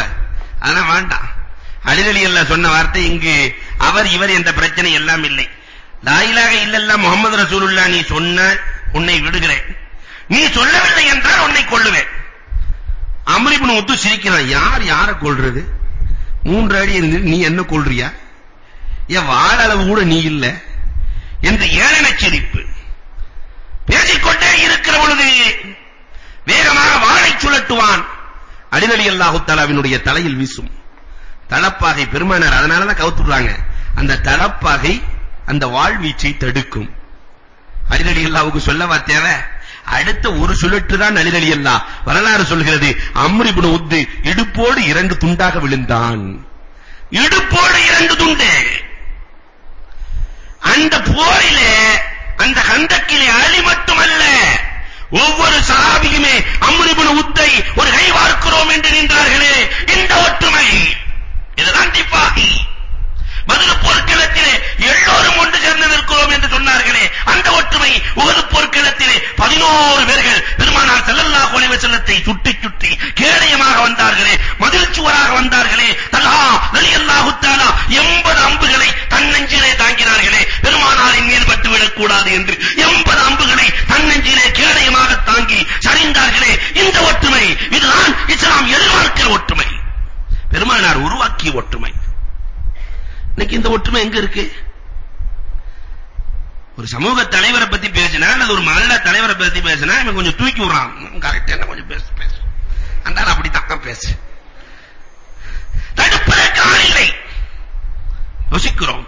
அதெல்லாம் வேண்டாம். அலிரலி எல்லாம் சொன்ன வார்த்தை இங்கு அவர் இவர் என்ற பிரச்சனை எல்லாம் இல்லை. லா இலாஹ இல்லல்லாஹ் முஹம்மது ரசூலுல்லாஹ் நீ சொன்ன உன்னை விடுகிறேன். நீ சொல்லவில்லை என்றால் உன்னை கொல்லுவேன். அம்ர் இப்னு உத்து சிரிக்கிறான். யார் யாரை கொல்றது? மூன்று அடி இருந்து நீ என்ன கொள்றியா? என் வாழ அளவு கூட நீ இல்ல. என்று ஏளன சிரிப்பு. பேசிக்கொண்டே இருக்கிற பொழுது வேகமாக வாளை சுழட்டுவான். அடிநலி அல்லாஹு தஆலாவினுடைய தலையில் வீசும். தலப்பாகை பெருமானார் அதனால தான் கவுத்துறாங்க அந்த தலப்பாகை அந்த வாழ்வீச்சை தடுக்கும். அடிநலி அல்லாஹ்வுக்கு சொல்லவா தேவை? அடுத்த ஒரு சுழற்று தான் அலிநலி வரலாறு சொல்கிறது அம்ரு இப்னு உத்து இடுப்போடு இரண்டு துண்டாக விழுந்தான். இடுப்போடு இரண்டு துண்டு. அந்த போரிலே அந்த கந்தக்கிலே அலி மட்டுமல்ல ஒவ்வொரு சஹாபியுமே அம்ரு இப்னு உத்தை ஒரு கை வார்க்கிறோம் என்று நின்றார்களே இந்த ஒற்றுமை. இதுதான் திபாகி பதில் போர்க்களத்திலே எல்லோரும் ஒன்று சேர்ந்து நிற்கிறோம் என்று சொன்னார்களே அந்த ஒற்றுமை உகது போர்க்களத்திலே பதினோரு பேர்கள் பெருமானார் செல்லல்லா அலைஹி வஸல்லத்தை சுட்டி சுட்டி கேடயமாக வந்தார்களே மதில் சுவராக வந்தார்களே தலா ரலியல்லாஹு தஆலா 80 அம்புகளை தன்னெஞ்சிலே தாங்கினார்களே பெருமானாரின் மீது பட்டுவிடக் கூடாது என்று 80 அம்புகளை தன்னெஞ்சிலே கேடயமாக தாங்கி சரிந்தார்களே இந்த ஒற்றுமை இதுதான் இஸ்லாம் எதிர்பார்க்கிற ஒற்றுமை. பெருமானார் உருவாக்கிய ஒற்றுமை. இன்னைக்கு இந்த ஒற்றுமை எங்க இருக்கு? ஒரு சமூக தலைவரை பத்தி பேசினா அல்லது ஒரு மாநில தலைவரை பத்தி பேசினா இவன் கொஞ்சம் தூக்கி விடுறான். கரெக்ட் என்ன கொஞ்சம் பேசு பேசு. அந்த அப்படி தான் பேசு. தடுப்பதற்கு ஆள் இல்லை. யோசிக்கிறோம்.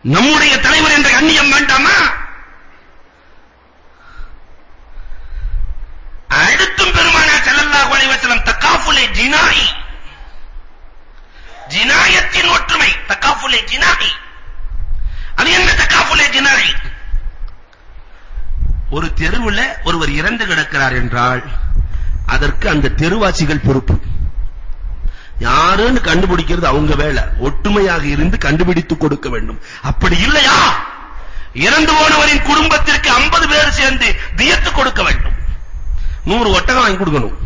நம்முடைய தலைவர் என்ற கண்ணியம் வேண்டாமா? அடுத்தும் பெருமானா செல்லல்லா அலைஹி வஸல்லம் ஜினாயி ஜினாயத்தின் ஒற்றுமை தகாஃபுலே ஜினாயி. அது என்ன தகாஃபுலே ஜினாயி? ஒரு தெருவுல ஒருவர் இறந்து கிடக்கிறார் என்றால் அதற்கு அந்த தெருவாசிகள் பொறுப்பு. யாருன்னு கண்டுபிடிக்கிறது அவங்க வேலை. ஒற்றுமையாக இருந்து கண்டுபிடித்து கொடுக்க வேண்டும். அப்படி இல்லையா? இறந்து போனவரின் குடும்பத்திற்கு 50 பேர் சேர்ந்து தியத்து கொடுக்க வேண்டும். 100 ஒட்டகம் வாங்கி கொடுக்கணும்.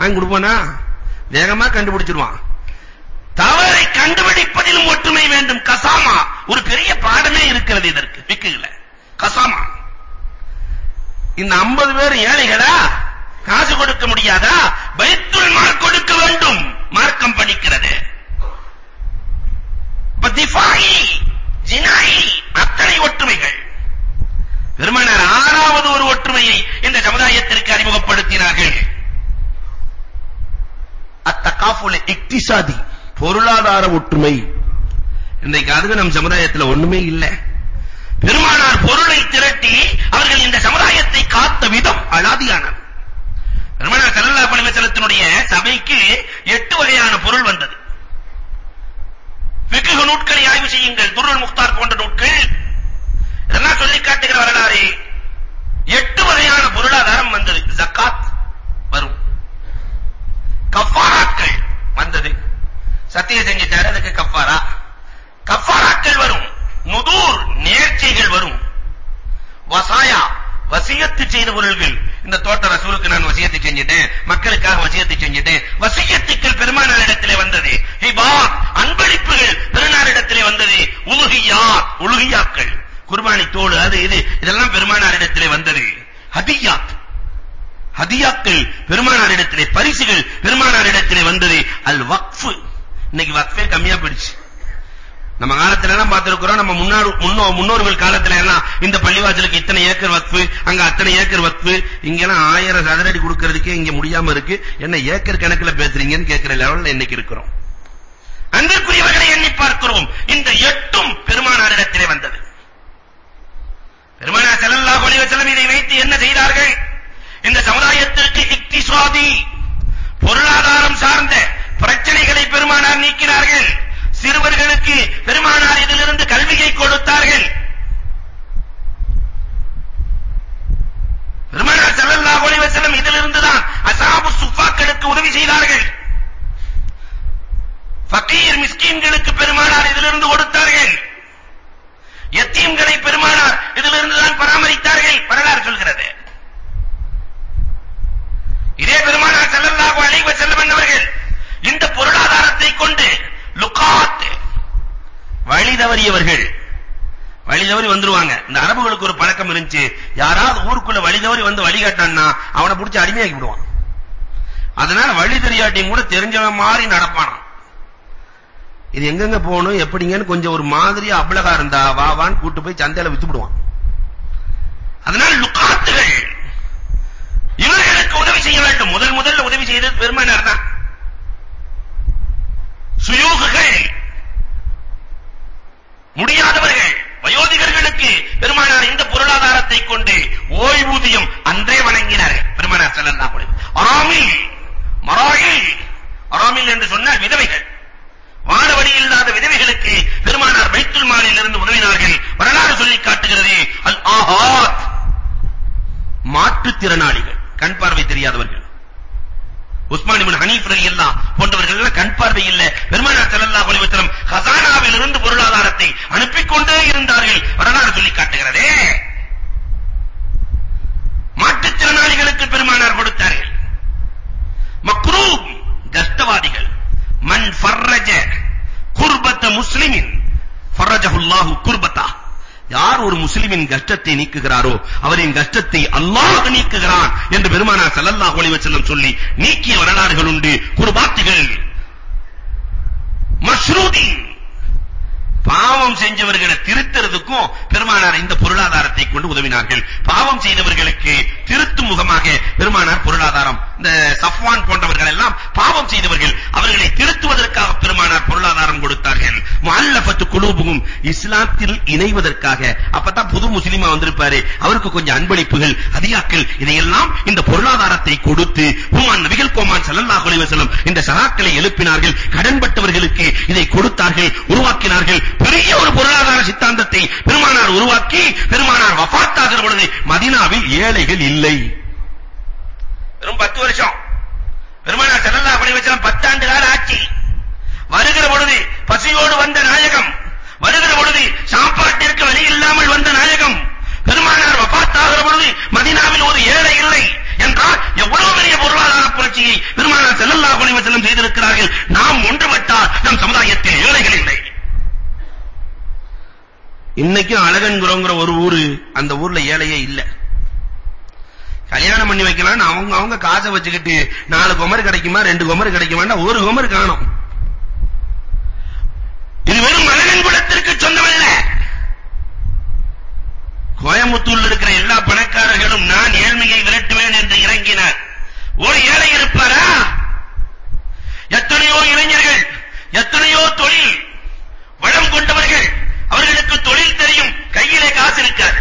வாங்கி கொடுப்பானா வேகமா கண்டுபிடிச்சிடுவான் தவறை கண்டுபிடிப்பதிலும் ஒற்றுமை வேண்டும். கசாமா ஒரு பெரிய பாடமே இருக்கிறது இதற்கு. விக்குல கசாமா. இந்த 50 பேர் ஏழைகளா? காசு கொடுக்க முடியாதா? பைத்துல் மால் கொடுக்க வேண்டும். மார்க்கம் படிக்கிறது. பதிஃபாயி ஜினாயி அத்தனை ஒற்றுமைகள். பெருமானார் ஆறாவது ஒரு ஒற்றுமையை இந்த சமுதாயத்திற்கு அறிமுகப்படுத்தினார்கள். அத்தகாஃபுல் இக்திசாதி. பொருளாதார ஒற்றுமை. இன்றைக்கு அதுக்கு நம் சமுதாயத்தில் ஒண்ணுமே இல்லை. பெருமானார் பொருளை திரட்டி அவர்கள் இந்த சமுதாயத்தை காத்த விதம் அலாதியானது. பெருமானார் ஸல்லல்லாஹு அலைஹி வஸல்லத்தினுடைய சபைக்கு எட்டு வகையான பொருள் வந்தது. ஃபிக்ஹ் நூட்களை ஆய்வு செய்யுங்கள். துருல் முக்தார் போன்ற நூட்கள். இதெல்லாம் சொல்லி காட்டுகிற வரலாறு. எட்டு வகையான பொருளாதாரம் வந்தது. ஜகாத் வரும். கஃபாராக்கள் வந்தது. சத்தியம் செஞ்சிட்டாரு அதுக்கு கஃபாரா. கஃபாராக்கள் வரும். நுதூர் நேர்ச்சைகள் வரும். வசாயா வசியத்து செய்த பொருள்கள். இந்த தோட்ட ரசூலுக்கு நான் வசியத்து செஞ்சிட்டேன். மக்களுக்காக வசியத்து செஞ்சிட்டேன். வசியத்துக்கள் பெருமானாரிடத்திலே வந்தது. ஹிபா அன்பளிப்புகள் பெருமானாரிடத்திலே வந்தது. உலுகியா உலுகியாக்கள் குர்பானி தோடு அது இது இதெல்லாம் பெருமானாரிடத்திலே வந்தது. ஹதியாத். ஹதியாக்கள் பெருமானாரிடத்திலே பரிசுகள் பெருமானாரிடத்திலே வந்தது. அல் வக்ஃப். இன்னைக்கு வக்ஃபே கம்மியா போயிடுச்சு. நம்ம காலத்துல எல்லாம் பார்த்திருக்கிறோம் நம்ம முன்னாடி முன்னோர்கள் காலத்துல எல்லாம் இந்த பள்ளிவாசலுக்கு இத்தனை ஏக்கர் வக்ஃபு அங்க அத்தனை ஏக்கர் வக்ஃபு இங்க எல்லாம் ஆயிரம் சதுரடி கொடுக்கிறதுக்கே இங்க முடியாம இருக்கு. என்ன ஏக்கர் கணக்குல பேசுறீங்கன்னு கேட்கிற லெவல்ல இன்னைக்கு இருக்கிறோம். அன்பிற்குரியவர்களை எண்ணி பார்க்கிறோம். இந்த எட்டும் பெருமானாரிடத்திலே வந்தது. பெருமானார் ஸல்லல்லாஹு அலைஹி வஸல்லம் இதை வைத்து என்ன செய்தார்கள்? இந்த சமுதாயத்திற்கு இக்திசாதி பொருளாதாரம் சார்ந்த பெருமானார் நீக்கினார்கள். சிறுவர்களுக்கு பெருமானார் இதிலிருந்து கல்வியை கொடுத்தார்கள். பெருமானார் ஸல்லல்லாஹு அலைஹி வஸல்லம் இதிலிருந்து தான் அஸ்ஹாபு சுஃபாக்களுக்கு உதவி செய்தார்கள். ஃபகீர் மிஸ்கீன்களுக்கு பெருமானார் இதிலிருந்து கொடுத்தார்கள். யத்தீம்களை பெருமானார் இதிலிருந்து தான் பராமரித்தார்கள். வரலாறு சொல்கிறது. இதே பெருமானார் ஸல்லல்லாஹு அலைஹி வஸல்லம் அவர்கள் இந்த பொருளாதாரத்தை கொண்டு லுகாத் வழி தவறியவர்கள் வழி தவறி வந்துருவாங்க. இந்த அரபுகளுக்கு ஒரு பழக்கம் இருந்துச்சு. யாராவது ஊருக்குள்ள வழி தவறி வந்து வழி காட்டான்னா அவனை பிடிச்சி அடிமையாக்கி விடுவான். அதனால வழி தெரியாட்டியும் கூட தெரிஞ்சவன் மாதிரி நடப்பானான் இது எங்கெங்க போகணும் எப்படிங்கன்னு கொஞ்சம் ஒரு மாதிரியா அபலகா இருந்தா வா வான்னு கூட்டு போய் சந்தையில வித்து அதனால லுக்காத்துகள் இவர்களுக்கு உதவி செய்ய வேண்டும். முதல் முதல்ல உதவி செய்தது பெருமானார் தான். சுயூகுகள் முடியாதவர்கள் வயோதிகர்களுக்கு பெருமானார் இந்த பொருளாதாரத்தை கொண்டு ஓய்வூதியம் அன்றே வழங்கினார். பெருமானார் ஸல்லல்லாஹு அலைஹி அராமில் மராயில் அராமில் என்று சொன்னால் விதவைகள். வாழ வழி இல்லாத விதவைகளுக்கு பெருமானார் பைத்துல் மாலில் இருந்து உதவினார்கள். வரலாறு சொல்லி காட்டுகிறது. அல் ஆஹாத் மாற்றுத்திறனாளிகள். கண் பார்வை தெரியாதவர்கள். உஸ்மான் இப்னு ஹனீஃப் ரலியல்லாஹு போன்றவர்கள் எல்லாம் கண் பார்வை இல்ல பெருமானார் ஸல்லல்லாஹு அலைஹி வஸல்லம் ஹஸானாவில் இருந்து பொருளாதாரத்தை அனுப்பி கொண்டே இருந்தார்கள். வரலாறு சொல்லி காட்டுகிறதே. மாற்றுத்திறனாளிகளுக்கு பெருமானார் கொடுத்தார்கள். மக்ரூப் கஷ்டவாதிகள் மன் ஃபர்ரஜ குர்பத்த முஸ்லிமின். ஃபர்ரஜஹுல்லாஹு குர்பத்தா. யார் ஒரு முஸ்லிமின் கஷ்டத்தை நீக்குகிறாரோ அவரின் கஷ்டத்தை அல்லாஹ் நீக்குகிறான் என்று பெருமானார் ஸல்லல்லாஹு அலைஹி வஸல்லம் சொல்லி நீக்கிய வரலாறுகள் உண்டு. குர்பாத்துகள். மஷ்ரூதீன் பாவம் செஞ்சவர்களை திருத்துறதுக்கும் பெருமானார் இந்த பொருளாதாரத்தை கொண்டு உதவினார்கள். பாவம் செய்தவர்களுக்கு திருத்தும் முகமாக பெருமானார் பொருளாதாரம் இந்த சஃப்வான் போன்றவர்கள் எல்லாம் பாவம் செய்தவர்கள் அவர்களை திருத்துவதற்காக பெருமானார் பொருளாதாரம் கொடுத்தார்கள். முஅல்லஃபத்து குலூபுகும் இஸ்லாத்தில் இணைவதற்காக. அப்பதான் புது முஸ்லிமா வந்திருப்பாரு. அவருக்கு கொஞ்சம் அன்பளிப்புகள் அதியாக்கள் இதையெல்லாம் இந்த பொருளாதாரத்தை கொடுத்து ஹுமான் நபிகள் கோமான் ஸல்லல்லாஹு அலைஹி வஸல்லம் இந்த சகாக்களை எழுப்பினார்கள். கடன்பட்டவர்களுக்கு இதை கொடுத்தார்கள் உருவாக்கினார்கள். பெரிய ஒரு பொருளாதார சித்தாந்தத்தை பெருமானார் உருவாக்கி பெருமானார் வஃபாத்தாகிற பொழுது மதீனாவில் ஏழைகள் இல்லை. வெறும் 10 வருஷம். பெருமானார் ஸல்லல்லாஹு அலைஹி வஸல்லம் 10 ஆண்டு கால ஆட்சி வருகிற பொழுது பசியோடு வந்த நாயகம் வருகிற பொழுது சாப்பாட்டிற்கு வழி இல்லாமல் வந்த நாயகம் பெருமானார் வஃபாத்தாகிற பொழுது மதீனாவில் ஒரு ஏழை இல்லை என்றால் எவ்வளவு பெரிய பொருளாதார புரட்சியை பெருமானார் ஸல்லல்லாஹு அலைஹி வஸல்லம் செய்திருக்கிறார்கள்? நாம் ஒன்றுபட்டால் நம் சமுதாயத்தில் ஏழைகள் இல்லை. இன்னைக்கும் அழகன்குறங்கிற ஒரு ஊரு அந்த ஊர்ல ஏழையே இல்ல. கல்யாணம் பண்ணி வைக்கலாம்னு அவங்க அவங்க காசை வச்சுக்கிட்டு நாலு குமர் கிடைக்குமா ரெண்டு குமர் கிடைக்குமான்னா ஒரு குமர் காணும். இது வெறும் அழகன் குலத்திற்கு சொந்தமல்ல. கோயம்புத்தூர்ல இருக்கிற எல்லா பணக்காரர்களும் நான் ஏழ்மையை விரட்டுவேன் என்று இறங்கினார். ஒரு ஏழை இருப்பாரா? எத்தனையோ இளைஞர்கள் எத்தனையோ தொழில் வளம் கொண்டவர்கள் அவர்களுக்கு தொழில் தெரியும் கையிலே காசு இருக்காது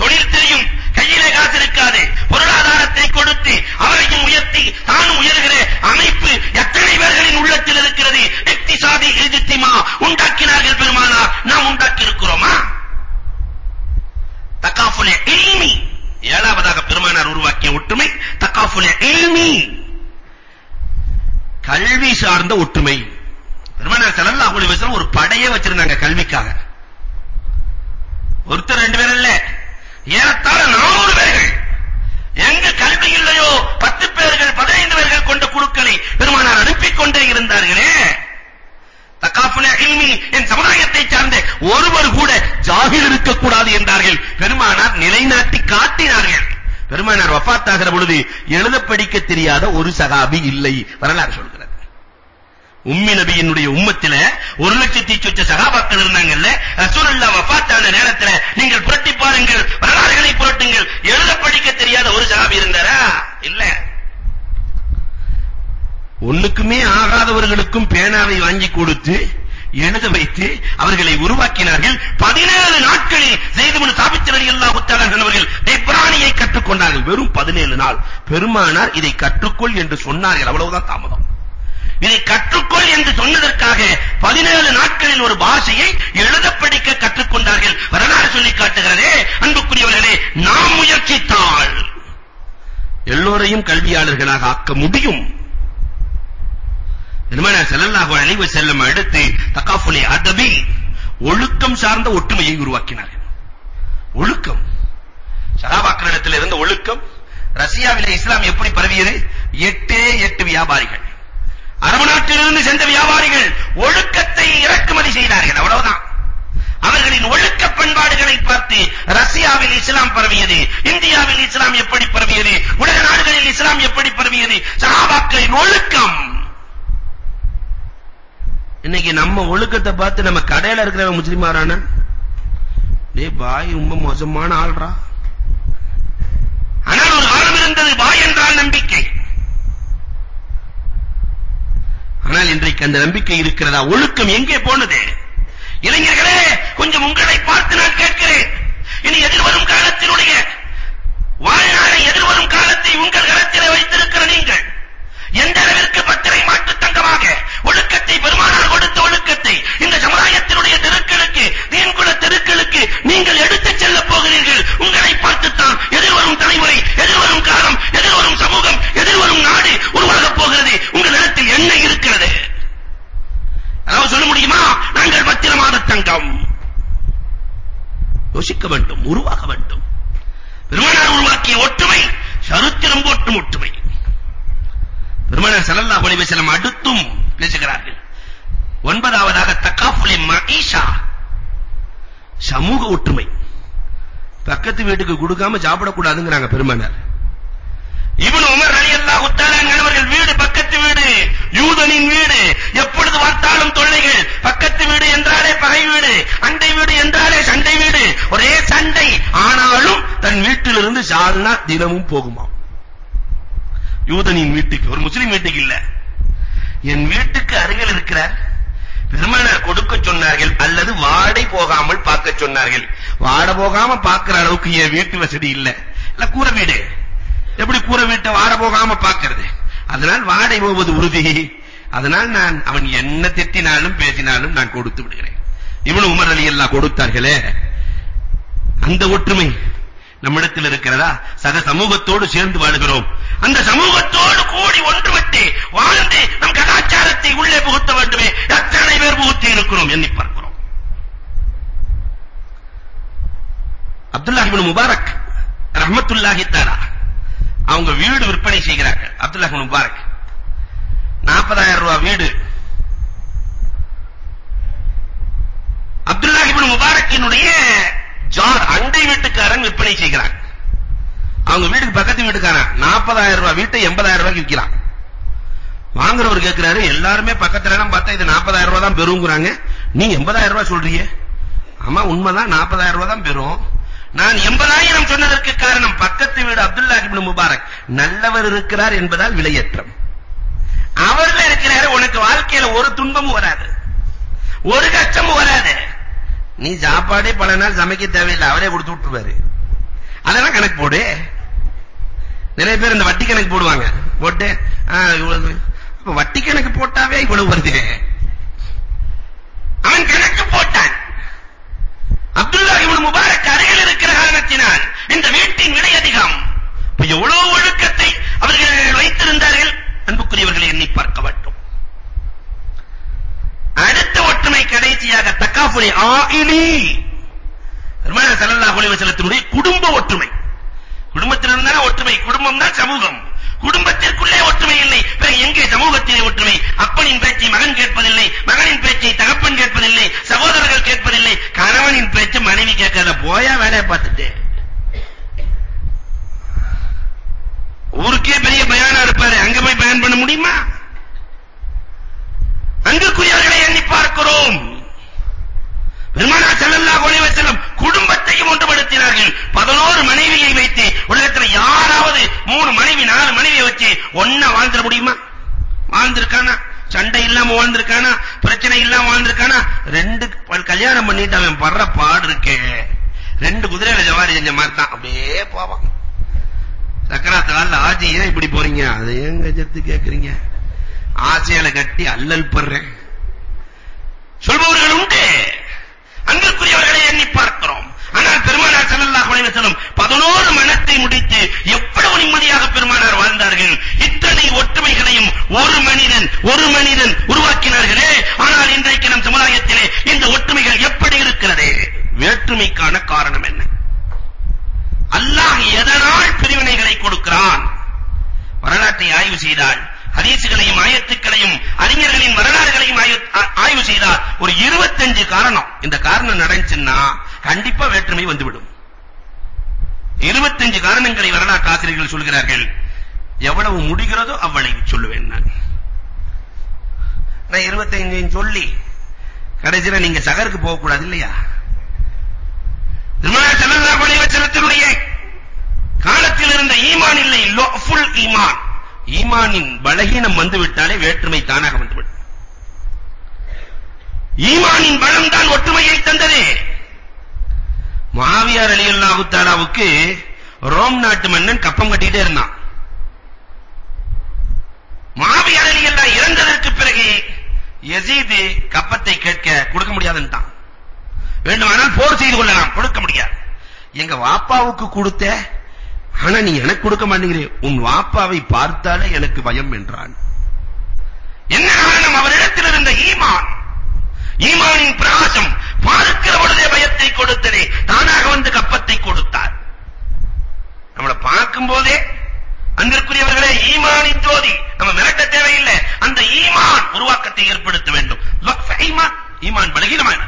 தொழில் தெரியும் கையிலே காசு இருக்காது பொருளாதாரத்தை கொடுத்து அவரையும் உயர்த்தி தானும் உயர்கிற அமைப்பு எத்தனை பேர்களின் உள்ளத்தில் இருக்கிறது இக்திசாதி இஜ்திமா உண்டாக்கினார்கள் பெருமானார் நாம் உண்டாக்கி இருக்கிறோமா தகாஃபுல் இல்மி ஏழாவதாக பெருமானார் உருவாக்கிய ஒற்றுமை தகாஃபுல் இல்மி கல்வி சார்ந்த ஒற்றுமை பெருமானார் ஸல்லல்லாஹு அலைஹி வஸல்லம் ஒரு படையே வச்சிருந்தாங்க கல்விக்காக ஒருத்தர் ரெண்டு பேர் இல்ல ஏறத்தாழ 400 பேர்கள் எங்க கல்வி இல்லையோ 10 பேர்கள் 15 பேர்கள் கொண்ட குழுக்களை பெருமானார் அனுப்பிக் கொண்டே இருந்தார்களே தகாஃபுல் இல்மி என் சமுதாயத்தை சார்ந்த ஒருவர் கூட ஜாகில் இருக்கக்கூடாது என்றார்கள் பெருமானார் நிலைநாட்டி காட்டினார்கள் பெருமானார் வஃபாத்தாகிற பொழுது எழுத படிக்க தெரியாத ஒரு சகாபி இல்லை. வரலாறு சொல்கிறது. உம்மி நபியினுடைய உம்மத்தில ஒரு லட்சத்தி சொச்ச சகாபாக்கள் இருந்தாங்கல்ல ரசூலுல்லாஹ் வஃபாத்தான நேரத்துல நீங்கள் புரட்டி பாருங்கள் வரலாறுகளை புரட்டுங்கள் எழுத படிக்க தெரியாத ஒரு சகாபி இருந்தாரா? இல்ல. ஒண்ணுக்குமே ஆகாதவர்களுக்கும் பேனாவை வாங்கி கொடுத்து எழுத வைத்து அவர்களை உருவாக்கினார்கள் பதினேழு நாள். பெருமானார் இதை கற்றுக்கொள் என்று சொன்னார்கள். அவ்வளவுதான் தாமதம். இதை கற்றுக்கொள் என்று சொன்னதற்காக 17 நாட்களில் ஒரு பாஷையை எழுத படிக்க கற்றுக்கொண்டார்கள். வரலாறு சொல்லி காட்டுகிறதே. அன்புக்குரியவர்களே நாம் முயற்சித்தால் எல்லோரையும் கல்வியாளர்களாக ஆக்க முடியும். பெருமானார் ஸல்லல்லாஹு அலைஹி வஸல்லம் அடுத்து தகாஃபுல் அதபி ஒழுக்கம் சார்ந்த ஒற்றுமையை உருவாக்கினார்கள் ஒழுக்கம். சஹாபாக்களிடத்தில் இருந்த ஒழுக்கம் ரஷ்யாவிலே இஸ்லாம் எப்படி பரவியது? எட்டே எட்டு வியாபாரிகள். அரபு நாட்டிலிருந்து சென்ற வியாபாரிகள் ஒழுக்கத்தை இறக்குமதி செய்தார்கள் அவ்வளவுதான். அவர்களின் ஒழுக்க பண்பாடுகளை பார்த்து ரஷ்யாவில் இஸ்லாம் பரவியது இந்தியாவில் இஸ்லாம் எப்படி பரவியது உலக நாடுகளில் இஸ்லாம் எப்படி பரவியது சஹாபாக்களின் ஒழுக்கம். இன்னைக்கு நம்ம ஒழுக்கத்தை பார்த்து நம்ம கடையில இருக்கிறவன் முஸ்லிமாரான? டேய் பாய் ரொம்ப மோசமான ஆள்ரா. ஆனால் ஒரு இருந்தது என்றால் நம்பிக்கை. ஆனால் இன்றைக்கு அந்த நம்பிக்கை இருக்கிறதா? ஒழுக்கம் எங்கே போனது? இளைஞர்களே கொஞ்சம் உங்களை பார்த்து நான் கேட்கிறேன். இனி எதிர்வரும் காலத்தினுடைய வாழ்நாளை எதிர்வரும் காலத்தை உங்கள் கரத்திலே வைத்திருக்கிற நீங்கள். எந்த அளவிற்கு பத்திரை மாட்டு தங்கமாக ஒழுக்கத்தை பெருமானார் கொடுத்த ஒழுக்கத்தை இந்த சமுதாயத்தினுடைய தெருக்களுக்கு தீன்குல தெருக்களுக்கு நீங்கள் எடுத்துச் செல்ல போகிறீர்கள் உங்களை பார்த்துத்தான் எதிர்வரும் தலைமுறை எதிர்வரும் காலம் எதிர்வரும் சமூகம் எதிர்வரும் நாடு உருவாகப் போகிறது. உங்களிடத்தில் என்ன இருக்கிறது? அதாவது சொல்ல முடியுமா? நாங்கள் பத்திரமான தங்கம். யோசிக்க வேண்டும் உருவாக வேண்டும். பெருமானார் உருவாக்கிய ஒற்றுமை சரித்திரம் போட்டும் ஒற்றுமை. பெருமானார் ஸல்லல்லாஹு அலைஹி வஸல்லம் அடுத்தும் பேசுகிறார்கள். ஒன்பதாவதாக தகாஃபுலி மஈஷா. சமூக ஒற்றுமை. பக்கத்து வீட்டுக்கு கொடுக்காம சாப்பிட கூடாதுங்கறாங்க பெருமானார். இப்னு உமர் ரலியல்லாஹு தஆலா அவர்கள் வீடு பக்கத்து வீடு யூதனின் வீடு எப்பொழுது பார்த்தாலும் தொல்லைகள். பக்கத்து வீடு என்றாலே பகை வீடு அண்டை வீடு என்றாலே சண்டை வீடு. ஒரே சண்டை. ஆனாலும் தன் வீட்டிலிருந்து சால்னா தினமும் போகுமாம். யூதனின் வீட்டுக்கு ஒரு முஸ்லிம் வீட்டுக்கு இல்ல. என் வீட்டுக்கு அருகில் இருக்கிறார் பெருமானார் கொடுக்க சொன்னார்கள் அல்லது வாடை போகாமல் பார்க்க சொன்னார்கள். வாட போகாம பார்க்கிற அளவுக்கு என் வீட்டு வசதி இல்ல. இல்ல கூரை வீடு. எப்படி கூரை வீட்டை வாட போகாம பார்க்கிறது? அதனால் வாடை போவது உறுதி. அதனால் நான் அவன் என்ன திட்டினாலும் பேசினாலும் நான் கொடுத்து விடுகிறேன். இவனு உமர் அலி எல்லாம் கொடுத்தார்களே அந்த ஒற்றுமை நம்மிடத்தில் இருக்கிறதா? சக சமூகத்தோடு சேர்ந்து வாழுகிறோம் அந்த சமூகத்தோடு கூடி ஒன்றுபட்டு வாழ்ந்து நம் கலாச்சாரத்தை உள்ளே புகுத்த வேண்டுமே எத்தனை பேர் புகுத்தி இருக்கிறோம் எண்ணி பார்க்கிறோம். அப்துல்லாஹ் இப்னு முபாரக் ரஹ்மத்துல்லாஹி தஆலா அவங்க வீடு விற்பனை செய்கிறார்கள். அப்துல்லாஹ் இப்னு முபாரக். 40000 ரூபாய் வீடு. அப்துல்லாஹ் இப்னு முபாரக்கினுடைய ஜார் அண்டை வீட்டுக்காரன் விற்பனை செய்கிறாங்க அவங்க வீட்டுக்கு பக்கத்து வீட்டுக்காரன். 40000 ரூபாய் வீட்டை 80000 ரூபாய்க்கு விக்கிறான் வாங்குறவர் கேக்குறாரு எல்லாருமே பக்கத்துல எல்லாம் பார்த்தா இது 40000 ரூபாய் தான் பெறுங்கறாங்க நீ 80000 ரூபாய் சொல்றீங்க ஆமா உண்மைதான் 40000 ரூபாய் தான் பெறும் நான் 80000 சொன்னதற்கு காரணம் பக்கத்து வீடு அப்துல்லா இப்னு முபாரக். நல்லவர் இருக்கிறார் என்பதால் விலையேற்றம். அவர்ல இருக்கிறாரு உனக்கு வாழ்க்கையில ஒரு துன்பமும் வராது. ஒரு கஷ்டமும் வராது. நீ சாப்பாடே பல நாள் சமைக்க தேவையில்லை அவரே கொடுத்து விட்டுருவாரு. அதெல்லாம் கணக்கு போடு. நிறைய பேர் இந்த வட்டி கணக்கு போடுவாங்க. போட்டு இவ்வளவு வட்டி கணக்கு போட்டாவே இவ்வளவு வருது. அவன் கணக்கு போட்டான். அப்துல்லா இவன் முபாரக் அருகில் இருக்கிற காரணத்தினால் இந்த வீட்டின் விலை அதிகம். இப்ப எவ்வளவு ஒழுக்கத்தை அவர்கள் வைத்திருந்தார்கள்? அன்புக்குரியவர்களை எண்ணி பார்க்க வேண்டும். அடுத்த ஒற்றுமை கடைசியாக தக்காஃபுலி ஆயிலி. பெருமானார் ஸல்லல்லாஹு அலைஹி வஸல்லத்தினுடைய குடும்ப ஒற்றுமை. குடும்பத்தில் இருந்தா ஒற்றுமை? குடும்பம் தான் சமூகம். குடும்பத்திற்குள்ளே ஒற்றுமை இல்லை. பிறகு எங்கே சமூகத்திலே ஒற்றுமை? அப்பனின் பேச்சை மகன் கேட்பதில்லை மகனின் பேச்சை தகப்பன் கேட்பதில்லை சகோதரர்கள் கேட்பதில்லை. கணவனின் பேச்சு மனைவி கேட்காத போயா வேலையை பார்த்துட்டு. ஊருக்கே பெரிய பயானா இருப்பாரு. அங்க போய் பயன் பண்ண முடியுமா? அங்குக்குரியவர்களை எண்ணி பார்க்கிறோம். பெருமானார் ஸல்லல்லாஹு அலைஹி வஸல்லம் குடும்பத்தையும் ஒன்றுபடுத்தினார்கள். 11 மனைவியை வைத்து உலகத்துல யாராவது மூணு மனைவி நாலு மனைவியை வச்சு ஒண்ணா வாழ்ந்துட முடியுமா? வாழ்ந்திருக்கானா? சண்டை இல்லாம வாழ்ந்திருக்கானா? பிரச்சனை இல்லாம வாழ்ந்திருக்கானா? ரெண்டு கல்யாணம் பண்ணிட்டு அவன் படுற பாடு இருக்கே. ரெண்டு குதிரையில ஜவாரி செஞ்ச மாதிரி தான் அப்படியே போவான். சக்கராத்து கால ஆஜி ஏன் இப்படி போறீங்க? அது ஏன் கஜத்து கேக்குறீங்க? ஆசையில கட்டி அல்லல் படுறேன். சொல்பவர்கள் உண்டு. அன்பிற்குரியவர்களை எண்ணி பார்க்கிறோம். ஆனால் பெருமானார் ஸல்லல்லாஹு அலைஹி வஸல்லம் 11 மனத்தை முடித்து எவ்வளவு நிம்மதியாக பெருமானார் வாழ்ந்தார்கள். இத்தனை ஒற்றுமைகளையும் ஒரு மனிதன் ஒரு மனிதன் உருவாக்கினார்களே. ஆனால் இன்றைக்கு நம் சமுதாயத்திலே இந்த ஒற்றுமைகள் எப்படி இருக்கிறது? வேற்றுமைக்கான காரணம் என்ன? அல்லாஹ் எதனால் பிரிவினைகளை கொடுக்கிறான்? வரலாற்றை ஆய்வு செய்தால் ஹதீஸ் ஹதீஸ்களையும் ஆயத்துக்களையும் அறிஞர்களின் வரலாறுகளையும் ஆய்வு செய்தால் ஒரு 25 காரணம் இந்த காரணம் நடந்துச்சுன்னா கண்டிப்பா வேற்றுமை வந்துவிடும். 25 காரணங்களை வரலாற்று ஆசிரியர்கள் சொல்கிறார்கள். எவ்வளவு முடிகிறதோ அவ்வளவு சொல்லுவேன் நான். நான் 25 சொல்லி கடைசியில நீங்க சகருக்கு போக கூடாது இல்லையா? திருமணம் ஸல்லல்லாஹு அலைஹி வஸல்லத்தினுடைய காலத்தில் இருந்த ஈமான் இல்லை. ஃபுல் ஈமான். ஈமானின் பலகீனம் வந்துவிட்டாலே வேற்றுமை தானாக வந்துவிடும். ஈமானின் பலம் தான் ஒற்றுமையை தந்தது. மாவியார் ரலியல்லாஹு தஆலாவுக்கு ரோம் நாட்டு மன்னன் கப்பம் கட்டிட்டே இருந்தான். மாவியார் ரலியல்லாஹு இறந்ததற்கு பிறகு யசீத் கப்பத்தை கேட்க கொடுக்க முடியாதுன்றான் வேண்டுமானால் போர் செய்து கொள்ளலாம் கொடுக்க முடியாது. எங்க வாப்பாவுக்கு கொடுத்த ஆனா நீ எனக்கு கொடுக்க மாட்டேங்கிறே. உன் வாப்பாவை பார்த்தாலே எனக்கு பயம் என்றான். என்ன காரணம்? அவரிடத்தில் இருந்த ஈமான். ஈமானின் பிரகாசம் பார்க்கிற பொழுதே பயத்தை கொடுத்ததே. தானாக வந்து கப்பத்தை கொடுத்தார். நம்மளை பார்க்கும் போதே அன்பிற்குரியவர்களே ஈமானின் ஜோதி. நம்ம மிரட்ட தேவையில்லை. அந்த ஈமான் உருவாக்கத்தை ஏற்படுத்த வேண்டும். ஈமான் ஈமான் பலகீனமான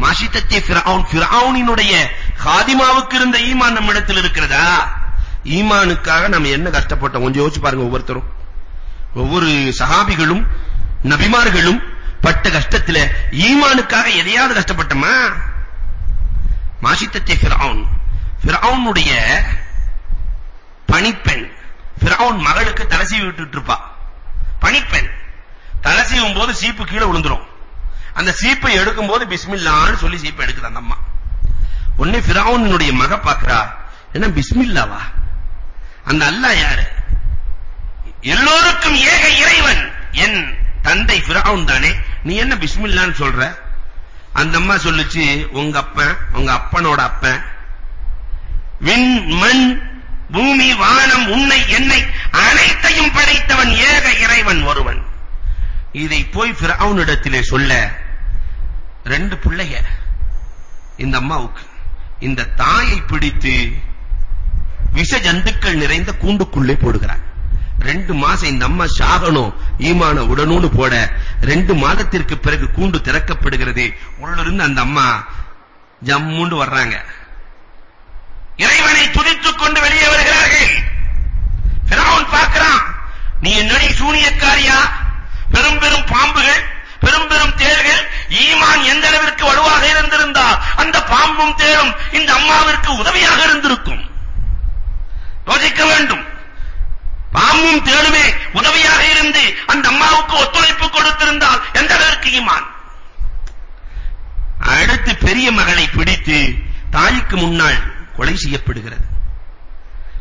மாஷித்தத்தே ஃபிரௌன் ஃபிரௌனினுடைய காதிமாவுக்கு இருந்த ஈமான் நம்ம இடத்துல இருக்கிறதா? ஈமானுக்காக நம்ம என்ன கஷ்டப்பட்டோம்? கொஞ்சம் யோசிச்சு பாருங்க ஒவ்வொருத்தரும். ஒவ்வொரு சஹாபிகளும் நபிமார்களும் பட்ட கஷ்டத்துல ஈமானுக்காக எதையாவது கஷ்டப்பட்டோமா? மாஷித்தத்தே ஃபிரௌன் ஃபிரௌனுடைய பணிப்பெண் ஃபிரௌன் மகளுக்கு தலை சீவி விட்டுட்டு இருப்பா. பணிப்பெண். தலை போது சீப்பு கீழே விழுந்துரும். அந்த சீப்பை எடுக்கும்போது பிஸ்மில்லான்னு சொல்லி சீப்பை எடுக்குது அந்த அம்மா. உடனே ஃபிரௌனுடைய மக பாக்குறா என்ன பிஸ்மில்லாவா? அந்த அல்லாஹ் யாரு? எல்லோருக்கும் ஏக இறைவன் என் தந்தை ஃபிரௌன் தானே. நீ என்ன பிஸ்மில்லான்னு சொல்ற? அந்த அம்மா சொல்லுச்சு உங்க அப்பன் உங்க அப்பனோட அப்பன். விண் மண் பூமி வானம் உன்னை என்னை அனைத்தையும் படைத்தவன் ஏக இறைவன் ஒருவன். இதை போய் ஃபிரௌனிடத்திலே சொல்ல ரெண்டு பிள்ளைங்க. இந்த அம்மாவுக்கு. இந்த தாயை பிடித்து விஷ ஜந்துக்கள் நிறைந்த கூண்டுக்குள்ளே போடுகிறார் ரெண்டு மாசம் இந்த அம்மா சாகணும் ஈமான உடனூன்னு போட ரெண்டு மாதத்திற்கு பிறகு கூண்டு திறக்கப்படுகிறது உள்ளிருந்து அந்த அம்மா ஜம்முண்டு வர்றாங்க. இறைவனை துதித்துக் கொண்டு வெளியே வருகிறார்கள். ஃபிரௌன் பார்க்கிறான் நீ என்னடி சூனியக்காரியா? பெரும் பெரும் பாம்புகள் பெரும் பெரும் தேள்கள் ஈமான் எந்த அளவிற்கு வலுவாக இருந்திருந்தால் அந்த பாம்பும் தேளும் இந்த அம்மாவிற்கு உதவியாக இருந்திருக்கும். யோசிக்க வேண்டும். பாம்பும் தேளுமே உதவியாக இருந்து அந்த அம்மாவுக்கு ஒத்துழைப்பு கொடுத்திருந்தால் எந்த அளவிற்கு ஈமான்? அடுத்து பெரிய மகளை பிடித்து தாய்க்கு முன்னால் கொலை செய்யப்படுகிறது.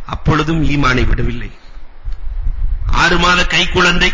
அப்பொழுதும் ஈமானை விடவில்லை. ஆறு மாத கை குழந்தை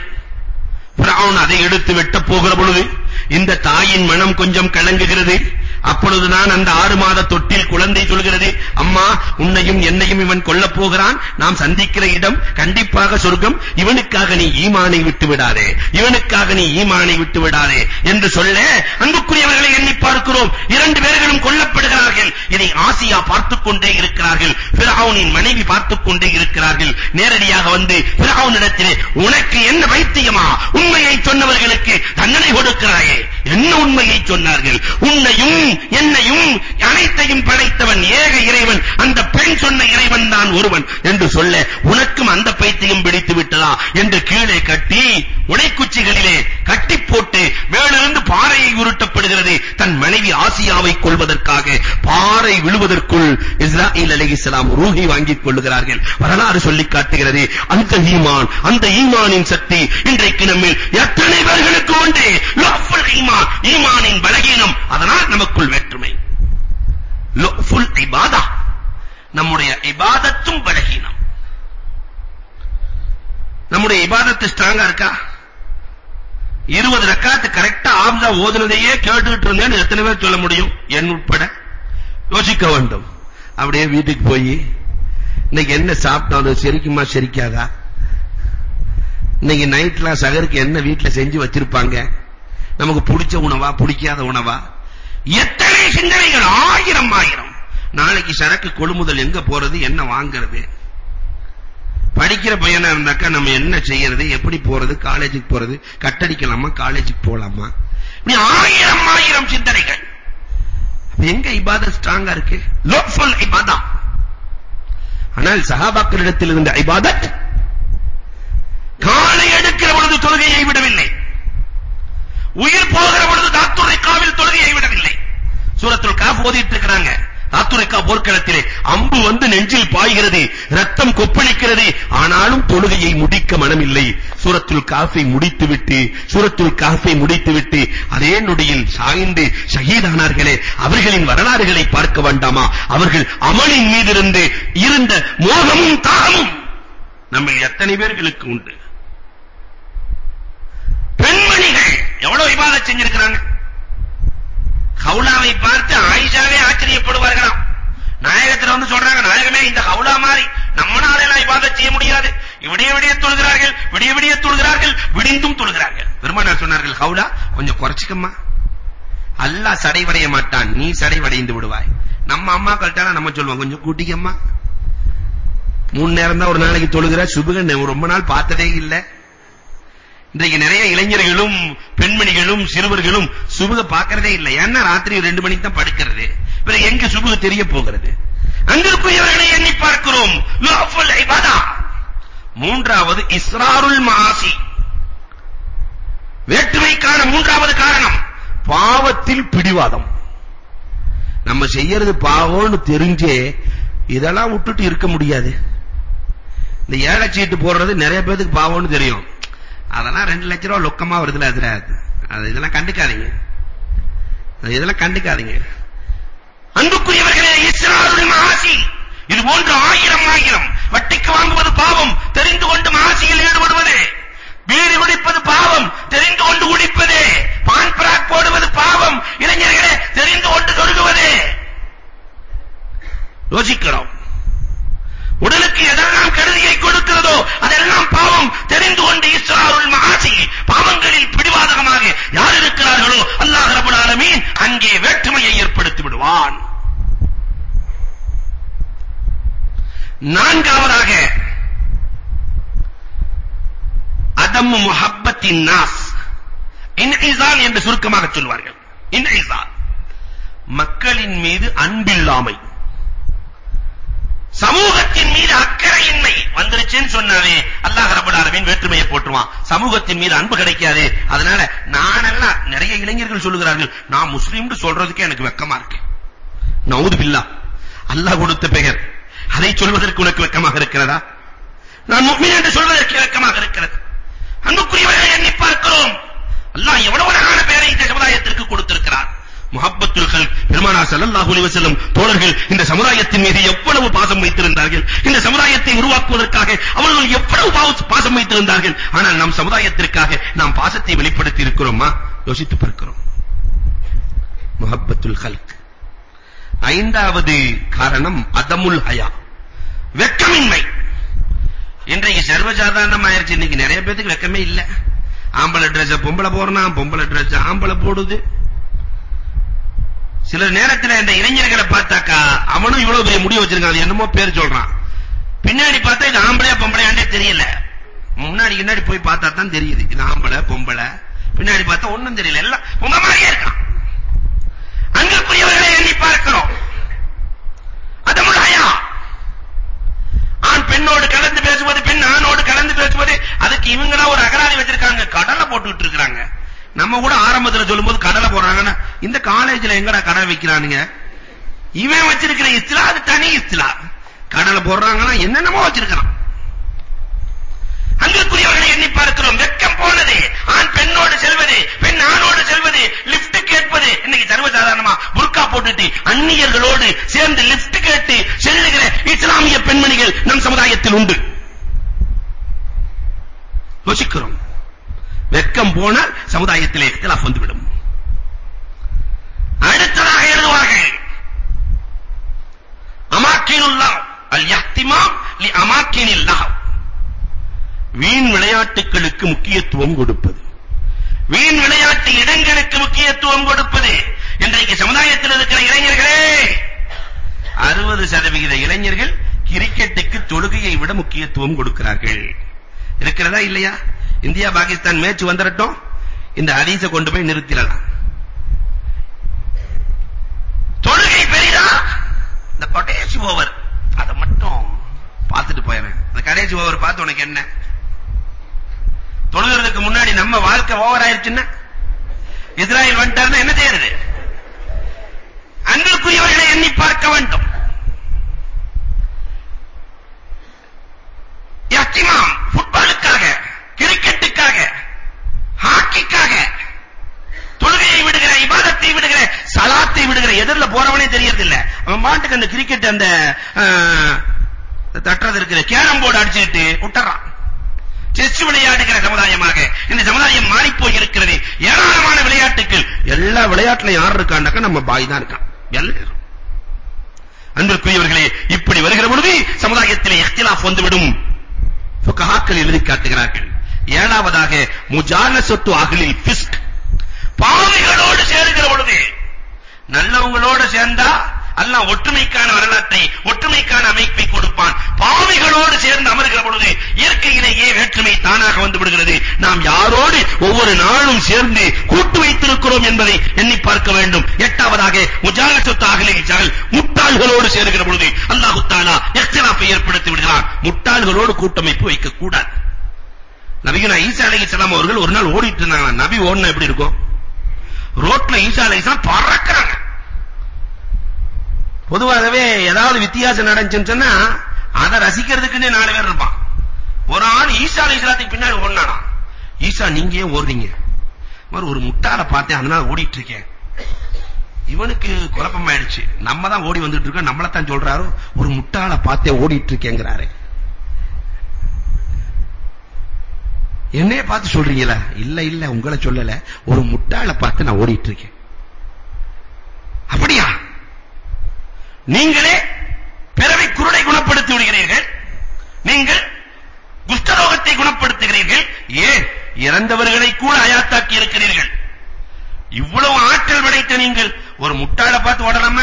பிரவுன் அதை எடுத்து வெட்டப் போகிற பொழுது இந்த தாயின் மனம் கொஞ்சம் கலங்குகிறது. அப்பொழுது நான் அந்த ஆறு மாத தொட்டில் குழந்தை சொல்கிறது அம்மா உன்னையும் என்னையும் இவன் கொல்லப் போகிறான். நாம் சந்திக்கிற இடம் கண்டிப்பாக சொர்க்கம். இவனுக்காக நீ ஈமானை விட்டு விடாதே. இவனுக்காக நீ ஈமானை விட்டு விடாதே. என்று சொல்ல அன்புக்குரியவர்களை எண்ணி பார்க்கிறோம். இரண்டு பேர்களும் கொல்லப்படுகிறார்கள். இதை ஆசியா பார்த்துக் கொண்டே இருக்கிறார்கள். ஃபிரௌனின் மனைவி பார்த்துக் கொண்டே இருக்கிறார்கள். நேரடியாக வந்து ஃபிரௌனிடத்திலே உனக்கு என்ன வைத்தியமா உண்மையை சொன்னவர்களுக்கு தண்டனை கொடுக்கிறாயே. என்ன உண்மையை சொன்னார்கள்? உன்னையும் என்னையும் அனைத்தையும் படைத்தவன் ஏக இறைவன். அந்த பெண் சொன்ன இறைவன் தான் ஒருவன். என்று சொல்ல உனக்கும் அந்த பைத்தியம் பிடித்து விட்டதா என்று கீழே கட்டி உடைக்குச்சிகளிலே கட்டி போட்டு மேலிருந்து பாறையை உருட்டப்படுகிறது தன் மனைவி ஆசியாவை கொள்வதற்காக பாறை விழுவதற்குள் இஸ்ராயில் அலைஹிஸ்ஸலாம் ரூஹி வாங்கிக் கொள்கிறார்கள் வரலாறு சொல்லி காட்டுகிறது. அந்த ஈமான் அந்த ஈமானின் சக்தி இன்றைக்கு நம்மில் எத்தனை பேர்களுக்கு உண்டு? லஃபுல் ஈமான் ஈமானின் பலகீனம். அதனால் நமக்குள் வேற்றுமை. லஃபுல் இபாதா. நம்முடைய இபாதத்தும் பலகீனம். நம்முடைய இபாதத்து ஸ்ட்ராங்கா இருக்கா? இருபது ரக்காத்து கரெக்டா ஆப்தா ஓதுனதையே கேட்டுக்கிட்டு இருந்தேன்னு எத்தனை பேர் சொல்ல முடியும்? என் உட்பட. யோசிக்க வேண்டும். அப்படியே வீட்டுக்கு போய் இன்னைக்கு என்ன சாப்பிட்டோம் செரிக்குமா செரிக்காதா? இன்னைக்கு நைட்ல சகருக்கு என்ன வீட்டுல செஞ்சு வச்சிருப்பாங்க? நமக்கு பிடிச்ச உணவா பிடிக்காத உணவா? எத்தனை சிந்தனைகள்? ஆயிரம் ஆயிரம். நாளைக்கு சரக்கு கொள்முதல் எங்க போறது என்ன வாங்குறது? படிக்கிற பையனா இருந்தாக்கா நம்ம என்ன செய்யறது? எப்படி போறது? காலேஜுக்கு போறது? கட்டடிக்கலாமா? காலேஜுக்கு போலாமா? இப்படி ஆயிரம் ஆயிரம் சிந்தனைகள். எங்க இபாதத் ஸ்ட்ராங்கா இருக்கு? லோக்ஃபுல் இபாதா. ஆனால் சஹாபாக்களிடத்தில் இருந்த இபாதத் காலை எடுக்கிற பொழுது தொழுகையை விடவில்லை. உயிர் போகிற பொழுது தாத்துரைக்காவில் தொழுகையை விடவில்லை. சூரத்துல் காஃப் ஓதிட்டு இருக்கிறாங்க. தாத்துரைக்கா போர்க்களத்திலே அம்பு வந்து நெஞ்சில் பாய்கிறது ரத்தம் கொப்பளிக்கிறது. ஆனாலும் தொழுகையை முடிக்க மனமில்லை. சூரத்துல் காஃபை முடித்துவிட்டு சூரத்துல் காஃபை முடித்துவிட்டு அதே நொடியில் சாய்ந்து ஷஹீதானார்களே அவர்களின் வரலாறுகளை பார்க்க வேண்டாமா? அவர்கள் அமலின் மீதிருந்து இருந்த மோகமும் தாகமும் நம்ம எத்தனை பேர்களுக்கு உண்டு? பெண்மணிகள் எவ்வளவு விவாதம் செஞ்சிருக்கிறாங்க? ஹவுலாவை பார்த்து ஆயிஷாவே ஆச்சரியப்படுவார்களாம் நாயகத்துல வந்து சொல்றாங்க நாயகமே இந்த ஹவுலா மாதிரி நம்மனால எல்லாம் இபாதத் செய்ய முடியாது விடிய விடிய தொழுகிறார்கள் விடிய விடிய தொழுகிறார்கள் விடிந்தும் தொழுகிறார்கள். பெருமானார் சொன்னார்கள் ஹவுலா கொஞ்சம் குறைச்சிக்கம்மா. அல்லாஹ் சடைவடைய மாட்டான் நீ சடைவடைந்து விடுவாய். நம்ம அம்மா கல்ட்டானா நம்ம சொல்லுவோம் கொஞ்சம் கூட்டிக்கம்மா மூணு நேரம் தான் ஒரு நாளைக்கு தொழுகிற சுபுகன் ரொம்ப நாள் பார்த்ததே இல்லை. இன்றைக்கு நிறைய இளைஞர்களும் பெண்மணிகளும் சிறுவர்களும் சுபுக பார்க்கறதே இல்லை. ஏன்னா ராத்திரி ரெண்டு மணிக்கு தான் படுக்கிறது. பிறகு எங்க சுபுக தெரிய போகிறது? அங்கிருக்குரியவர்களை எண்ணி பார்க்கிறோம். மூன்றாவது இஸ்ராருல் மாசி. வேற்றுமைக்கான மூன்றாவது காரணம் பாவத்தில் பிடிவாதம். நம்ம செய்யறது பாவம்னு தெரிஞ்சே இதெல்லாம் விட்டுட்டு இருக்க முடியாது. இந்த ஏழை சீட்டு போடுறது நிறைய பேருக்கு பாவம்னு தெரியும். அதெல்லாம் ரெண்டு லட்சம் ரூபா லொக்கமா வருதுல அதுல. அது இதெல்லாம் கண்டுக்காதீங்க. இதெல்லாம் கண்டுக்காதீங்க. அன்புக்குரியவர்களே இஸ்ராருல் மாசி. இது போன்று ஆயிரம் ஆயிரம் வட்டிக்கு வாங்குவது பாவம் தெரிந்து கொண்டு மாசியில் ஈடுபடுவது. பீடி குடிப்பது பாவம் தெரிந்து கொண்டு குடிப்பது. பான் பிராக் போடுவது பாவம் இளைஞர்களே தெரிந்து கொண்டு தொழுகுவது யோசிக்கிறோம் உடலுக்கு எதெல்லாம் கருதியை கொடுக்கிறதோ அதெல்லாம் பாவம் தெரிந்து கொண்டு இஸ்ராருல் மகாசி பாவங்களில் பிடிவாதகமாக யார் இருக்கிறார்களோ அல்லாஹ் ரபுல் ஆலமீன் அங்கே வேற்றுமையை ஏற்படுத்தி விடுவான். நான்காவதாக அதம் முஹப்பத்தின் நாஸ் இன்இசால் என்று சுருக்கமாக சொல்வார்கள். இன்இசால். மக்களின் மீது அன்பில்லாமை. சமூகத்தின் மீது அக்கறையின்மை. வந்துருச்சுன்னு சொன்னாவே அல்லாஹ் ரப்பல் ஆலமீன் வேற்றுமையை போட்டுருவான் சமூகத்தின் மீது அன்பு கிடைக்காது. அதனால நானெல்லாம் நிறைய இளைஞர்கள் சொல்லுகிறார்கள் நான் முஸ்லீம்னு சொல்றதுக்கே எனக்கு வெக்கமா இருக்கு. நவுது பில்லா அல்லாஹ் கொடுத்த பெயர். அதை சொல்வதற்கு உனக்கு வெக்கமாக இருக்கிறதா? நான் முஃமின் என்று சொல்வதற்கு வெக்கமாக இருக்கிறது. அன்புக்குரியவர்களை எண்ணி பார்க்கிறோம். அல்லாஹ் எவ்வளவு அழகான பெயரை இந்த சமுதாயத்திற்கு கொடுத்திருக்கிறார். முஹப்பத்துல் கல்ப் பெருமானா ஸல்லல்லாஹு அலைஹி வஸல்லம் தோழர்கள் இந்த சமுதாயத்தின் மீது எவ்வளவு பாசம் வைத்திருந்தார்கள்? இந்த சமுதாயத்தை உருவாக்குவதற்காக அவர்கள் எவ்வளவு பாசம் வைத்திருந்தார்கள்? ஆனால் நம் சமுதாயத்திற்காக நாம் பாசத்தை வெளிப்படுத்தி இருக்கிறோமா யோசித்து பார்க்கிறோம். முஹப்பத்துல் கல்க் ஐந்தாவது காரணம் அதமுல் ஹயா. வெக்கமின்மை. இன்றைக்கு சர்வசாதாரணமாயிருச்சு. இன்னைக்கு நிறைய பேருக்கு வெக்கமே இல்ல. ஆம்பளை ட்ரெஸ் பொம்பளை போறான் பொம்பளை ட்ரெஸ் ஆம்பளை போடுது. சில நேரத்துல இந்த இளைஞர்களை பார்த்தாக்கா அவனும் இவ்வளவு பெரிய முடிவு வச்சிருக்கான். அது என்னமோ பேர் சொல்றான். பின்னாடி பார்த்தா இது ஆம்பளையா பொம்பளையாண்டே தெரியல. முன்னாடி முன்னாடி போய் பார்த்தா தான் தெரியுது. இது ஆம்பளை பொம்பளை. பின்னாடி பார்த்தா ஒண்ணும் தெரியல. எல்லாம் உங்க மாதிரியே இருக்கான். அன்புக்குரியவர்களை எண்ணி பார்க்கிறோம். அதமுல் ஹயா ஆண் பெண்ணோடு கலந்து பேசுவது பெண் ஆணோடு கலந்து பேசுவது அதுக்கு இவங்களா ஒரு அகராதி வச்சிருக்காங்க. கடலை போட்டுட்டு இருக்காங்க நம்ம கூட ஆரம்பத்துல சொல்லும்போது கடலை போடுறாங்கன்னா. இந்த காலேஜ்ல எங்கடா கடலை வைக்கிறானுங்க? இவன் வச்சிருக்கிற இஸ்லா அது தனி இஸ்லா. கடலை போடுறாங்கன்னா என்னென்னமோ வச்சிருக்கான் அங்கிருக்குரியவர்களை எண்ணி பார்க்கிறோம். வெக்கம் போனது. ஆண் பெண்ணோடு செல்வது பெண் ஆணோடு செல்வது லிப்ட் கேட்பது. இன்னைக்கு சர்வசாதாரணமா புர்கா போட்டுட்டு அந்நியர்களோடு சேர்ந்து லிப்ட் கேட்டு செல்லுகிற இஸ்லாமிய பெண்மணிகள் நம் சமுதாயத்தில் உண்டு. யோசிக்கிறோம். வெக்கம் போனால் சமுதாயத்திலே இkhtilaf வந்துவிடும். அடுத்ததாக எழுதுவார்கள். அமாக்கினுல்லாஹ். அல் யஹ்திமாம் லி அமாக்கினில்லாஹ். வீண் விளையாட்டுகளுக்கு முக்கியத்துவம் கொடுப்பது. வீண் விளையாட்டு இடங்களுக்கு முக்கியத்துவம் கொடுப்பது. இன்றைக்கு சமுதாயத்தில் இருக்கிற இளைஞர்களே அறுபது சதவிகித இளைஞர்கள் கிரிக்கெட்டுக்கு தொழுகையை விட முக்கியத்துவம் கொடுக்கிறார்கள். இருக்கிறதா இல்லையா? இந்தியா பாகிஸ்தான் மேட்ச் வந்துரட்டும். இந்த ஹதீஸ கொண்டு போய் நிறுத்திடலாம். தொழுகை பெரிதா? இந்த கடைசி ஓவர். அதை மட்டும் பார்த்துட்டு போயிடுறேன். இந்த கடைசி ஓவர் பார்த்து உனக்கு என்ன? தொழுகிறதுக்கு முன்னாடி நம்ம வாழ்க்கை ஓவர் ஆயிருச்சுன்னா இஸ்ராயல் வந்துட்டாருன்னா என்ன செய்யறது? அன்பிற்குரியவர்களை எண்ணி பார்க்க வேண்டும். எஸ்டிமாம் ஃபுட்பாலுக்காக கிரிக்கெட்டுக்காக ஹாக்கிக்காக தொழுகையை விடுகிற இபாதத்தை விடுகிற சலாத்தை விடுகிற எதிரில போறவனே தெரியறது இல்ல அவன் பாட்டுக்கு அந்த கிரிக்கெட் அந்த தட்டுறது இருக்கிற கேரம் போர்டு அடிச்சுட்டு விட்டுறான். செஸ் விளையாடுகிற சமுதாயமாக. இந்த சமுதாயம் மாறி போய் இருக்கிறது. ஏராளமான விளையாட்டுகள் எல்லா விளையாட்டுலயும் யார் இருக்காண்டாக்க? நம்ம பாய் தான் இருக்கான். எல்லாரும். அன்பிற்குரியவர்களே இப்படி வருகிற பொழுது சமுதாயத்திலே இஃப்திலாஃப் வந்துவிடும். ஃபுகஹாக்கள் எழுதி காட்டுகிறார்கள். ஏழாவதாக முஜாலசத்து அகலில் ஃபிஸ்க். பாவிகளோடு சேருகிற பொழுது நல்லவங்களோடு சேர்ந்தா அல்லாஹ் ஒற்றுமைக்கான வரலாற்றை ஒற்றுமைக்கான அமைப்பை கொடுப்பான். பாவிகளோடு சேர்ந்து அமர்கிற பொழுது இயற்கையிலேயே வேற்றுமை தானாக வந்து விடுகிறது. நாம் யாரோடு ஒவ்வொரு நாளும் சேர்ந்து கூட்டு வைத்திருக்கிறோம் என்பதை எண்ணி பார்க்க வேண்டும். எட்டாவதாக முஜாலத்துத்தாகலே ஜகல் முட்டாள்களோடு சேர்கிற பொழுது அல்லாஹ் தாலா எக்ஸ்லாப்பை ஏற்படுத்தி விடுகிறான். முட்டாள்களோடு கூட்டமைப்பு வைக்க கூடாது நபிகனா ஈசா அலைஹிஸ்ஸலாம் அவர்கள் ஒரு நாள் ஓடிட்டு இருந்தாங்க நபி ஓடுனா எப்படி இருக்கும்? ரோட்ல ஈசா அலைஹிஸ்ஸலாம் பறக்கறாங்க. பொதுவாகவே ஏதாவது வித்தியாசம் நடந்துச்சுன்னு சொன்னா அதை ரசிக்கிறதுக்குன்னே நாலு பேர் இருப்பான். ஒரு ஆள் ஈசா அலைஹிஸ்ஸலாத்துக்கு பின்னாடி ஓடுனானா? ஈசா நீங்க ஏன் ஓடுறீங்க? மாதிரி ஒரு முட்டாள பார்த்தேன் அதனால ஓடிட்டு இருக்கேன் இவனுக்கு குழப்பமாயிடுச்சு. நம்ம தான் ஓடி வந்துட்டு இருக்கோம் நம்மள தான் சொல்றாரு ஒரு முட்டாள பார்த்தே ஓடிட்டு இருக்கேங்கறாரு என்னைய பார்த்து சொல்றீங்களா? இல்ல இல்ல உங்களை சொல்லல. ஒரு முட்டாள பார்த்து நான் ஓடிட்டு இருக்கேன் அப்படியா? நீங்களே பிறவி குருடை குணப்படுத்தி விடுகிறீர்கள். நீங்கள் குஷ்டரோகத்தை குணப்படுத்துகிறீர்கள். ஏன்? இறந்தவர்களை கூட அயாத்தாக்கி இருக்கிறீர்கள். இவ்வளவு ஆற்றல் படைத்த நீங்கள் ஒரு முட்டாள பார்த்து ஓடலாமா?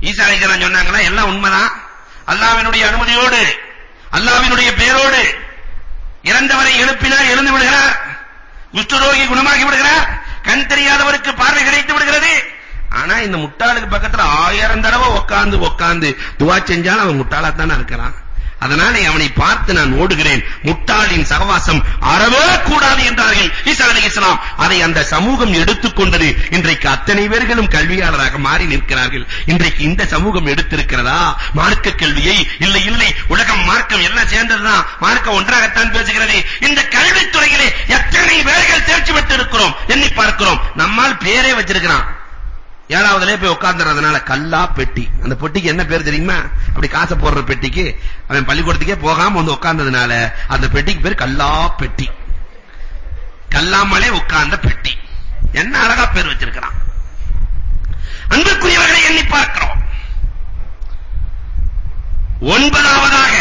ஈசா அலைஹிஸ்ஸலாம் சொன்னாங்களா எல்லாம் உண்மைதான். அல்லாஹ்வினுடைய அனுமதியோடு அல்லாஹ்வினுடைய பேரோடு இறந்தவரை எழுப்பினார் எழுந்து விடுகிறார். குஷ்டரோகி குணமாகி விடுகிறார். கண் தெரியாதவருக்கு பார்வை கிடைத்து விடுகிறது. ஆனா இந்த முட்டாளுக்கு பக்கத்துல ஆயிரம் தடவை உட்கார்ந்து உட்கார்ந்து துவா செஞ்சாலும் அவன் முட்டாளா தானே இருக்கிறான். அதனால அவனை பார்த்து நான் ஓடுகிறேன். முட்டாளின் சகவாசம் அறவே கூடாது என்றார்கள். ஈசா அலைஹிஸ்ஸலாம் அதை அந்த சமூகம் எடுத்துக்கொண்டது இன்றைக்கு அத்தனை பேர்களும் கல்வியாளராக மாறி நிற்கிறார்கள். இன்றைக்கு இந்த சமூகம் எடுத்திருக்கிறதா? மார்க்க கல்வியை? இல்லை இல்லை. உலகம் மார்க்கம் எல்லாம் சேர்ந்ததுதான். மார்க்கம் ஒன்றாகத்தான் பேசுகிறது. இந்த கல்வித்துறையிலே எத்தனை பேர்கள் தேர்ச்சி பெற்றிருக்கிறோம்? எண்ணி பார்க்கிறோம். நம்மால் பேரே வச்சிருக்கிறான். ஏழாவதுல போய் உட்கார்ந்துறதுனால கல்லா பெட்டி. அந்த பெட்டிக்கு என்ன பேர் தெரியுமா? அப்படி காசை போடுற பெட்டிக்கு. அவன் பள்ளிக்கூடத்துக்கே போகாம வந்து உட்கார்ந்ததுனால அந்த பெட்டிக்கு பேர் கல்லா பெட்டி. கல்லாமலே உட்கார்ந்த பெட்டி. என்ன அழகா பேர் வச்சிருக்கிறான். அன்புக்குரியவர்களை எண்ணி பார்க்கிறோம். ஒன்பதாவதாக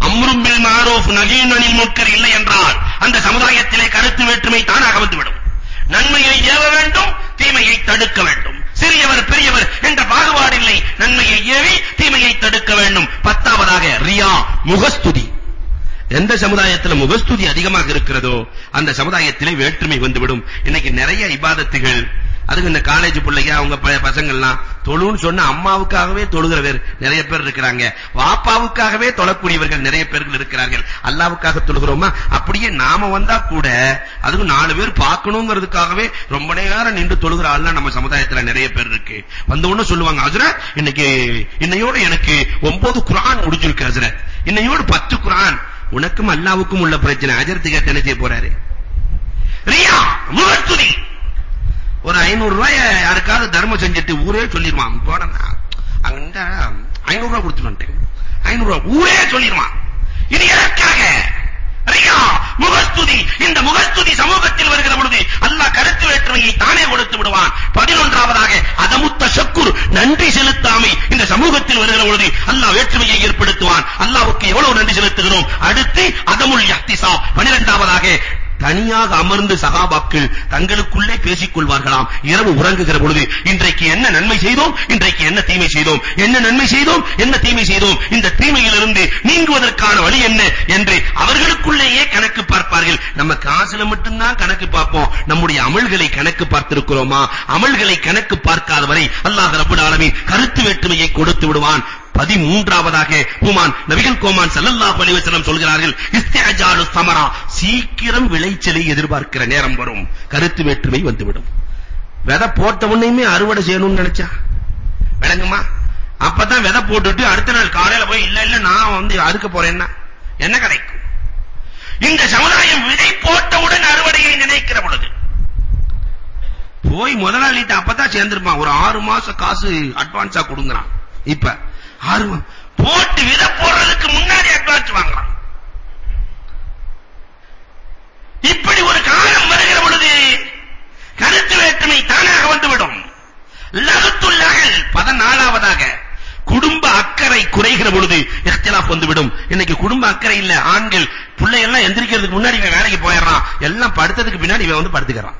அம்ரும் பில் மாரூஃப் நஹீன் அனில் முன்கர் இல்லை என்றால் அந்த சமுதாயத்திலே கருத்து வேற்றுமை தானாக வந்துவிடும். நன்மையை ஏவ வேண்டும் தீமையை தடுக்க வேண்டும். சிறியவர் பெரியவர் என்ற பாகுபாடு இல்லை நன்மையை ஏவி தீமையை தடுக்க வேண்டும். பத்தாவதாக ரியா முகஸ்துதி. எந்த சமுதாயத்தில் முகஸ்துதி அதிகமாக இருக்கிறதோ அந்த சமுதாயத்திலே வேற்றுமை வந்துவிடும். இன்னைக்கு நிறைய இபாதத்துகள் அதுக்கு இந்த காலேஜ் பிள்ளைங்க அவங்க பசங்கள்லாம் தொழுன்னு சொன்ன அம்மாவுக்காகவே தொழுகிறவர் நிறைய பேர் இருக்கிறாங்க. வாப்பாவுக்காகவே தொழக்கூடியவர்கள் நிறைய பேர்கள் இருக்கிறார்கள். அல்லாவுக்காக தொழுகிறோமா? அப்படியே நாம வந்தா கூட அதுக்கு நாலு பேர் பார்க்கணுங்கிறதுக்காகவே ரொம்ப நேரம் நின்று தொழுகிற ஆள்லாம் நம்ம சமுதாயத்துல நிறைய பேர் இருக்கு. வந்த உடனே சொல்லுவாங்க ஹஜ்ரத் இன்னைக்கு இன்னையோட எனக்கு ஒன்பது குரான் முடிஞ்சிருக்கு ஹஜ்ரத் இன்னையோட பத்து குரான் உனக்கும் அல்லாவுக்கும் உள்ள பிரச்சனை. ஹஜரத்து என்ன செய்ய போறாரு? ரியா முகத்துதி ஒரு ஐநூறு ரூபாய் யாருக்காவது தர்மம் செஞ்சுட்டு ஊரே சொல்லிடுவான் போடனா அங்க ஐநூறு ரூபாய் கொடுத்துட்டு வந்துட்டேன். ஐநூறு ரூபாய் ஊரே சொல்லிடுவான் இது எதற்காக? ரியா முகஸ்துதி. இந்த முகஸ்துதி சமூகத்தில் வருகிற பொழுது அல்லாஹ் கருத்து வேற்றுமையை தானே கொடுத்து விடுவான். பதினொன்றாவதாக அதமுத்த சக்குர் நன்றி செலுத்தாமை. இந்த சமூகத்தில் வருகிற பொழுது அல்லாஹ் வேற்றுமையை ஏற்படுத்துவான். அல்லாஹ்வுக்கு எவ்வளவு நன்றி செலுத்துகிறோம்? அடுத்து அதமுல் யஹ்திசா. 12வதாக தனியாக அமர்ந்து சகாபாக்கள் தங்களுக்குள்ளே பேசிக் கொள்வார்களாம். இரவு உறங்குகிற பொழுது இன்றைக்கு என்ன நன்மை செய்தோம்? இன்றைக்கு என்ன தீமை செய்தோம்? என்ன நன்மை செய்தோம்? என்ன தீமை செய்தோம்? இந்த தீமையிலிருந்து நீங்குவதற்கான வழி என்ன? என்று அவர்களுக்குள்ளேயே கணக்கு பார்ப்பார்கள். நம்ம காசுல மட்டும்தான் கணக்கு பார்ப்போம். நம்முடைய அமல்களை கணக்கு பார்த்திருக்கிறோமா? அமல்களை கணக்கு பார்க்காத வரை அல்லாஹ் ரப்பல் ஆலமீன் கருத்து வேற்றுமையை கொடுத்து விடுவான். பதிமூன்றாவதாக ஹுமான் நபிகள் கோமான் ஸல்லல்லாஹு அலைஹி வஸல்லம் சொல்கிறார்கள் இஸ்திஅஜாலு சமரா சீக்கிரம் விளைச்சலை எதிர்பார்க்கிற நேரம் வரும். கருத்து வேற்றுமை வந்துவிடும். விதை போட்ட உடனேமே அறுவடை செய்யணும்னு நினைச்சா? விளங்குமா? அப்பதான் விதை போட்டுட்டு அடுத்த நாள் காலையில போய் இல்ல இல்ல நான் வந்து அறுக்க போறேன்னா? என்ன கிடைக்கும் இந்த சமுதாயம் விதை போட்டவுடன் அறுவடையை நினைக்கிற பொழுது போய் முதலாளிட்ட அப்பதான் சேர்ந்திருப்பான். ஒரு ஆறு மாசம் காசு அட்வான்ஸா கொடுங்கறான். இப்ப ஆர்வம். போட்டு வித போடுறதுக்கு முன்னாடி அட்வான்ஸ் வாங்கலாம். இப்படி ஒரு காலம் வருகிற பொழுது கருத்து வேற்றுமை தானாக வந்துவிடும். லகுத்துல்லகல் பதினாலாவதாக குடும்ப அக்கறை குறைகிற பொழுது இஹ்திலாஃப் வந்துவிடும். இன்னைக்கு குடும்ப அக்கறை இல்ல ஆண்கள் பிள்ளை எல்லாம் எந்திரிக்கிறதுக்கு முன்னாடி இவன் வேலைக்கு போயிடுறான். எல்லாம் படுத்ததுக்கு பின்னாடி இவன் வந்து படுத்துக்கிறான்.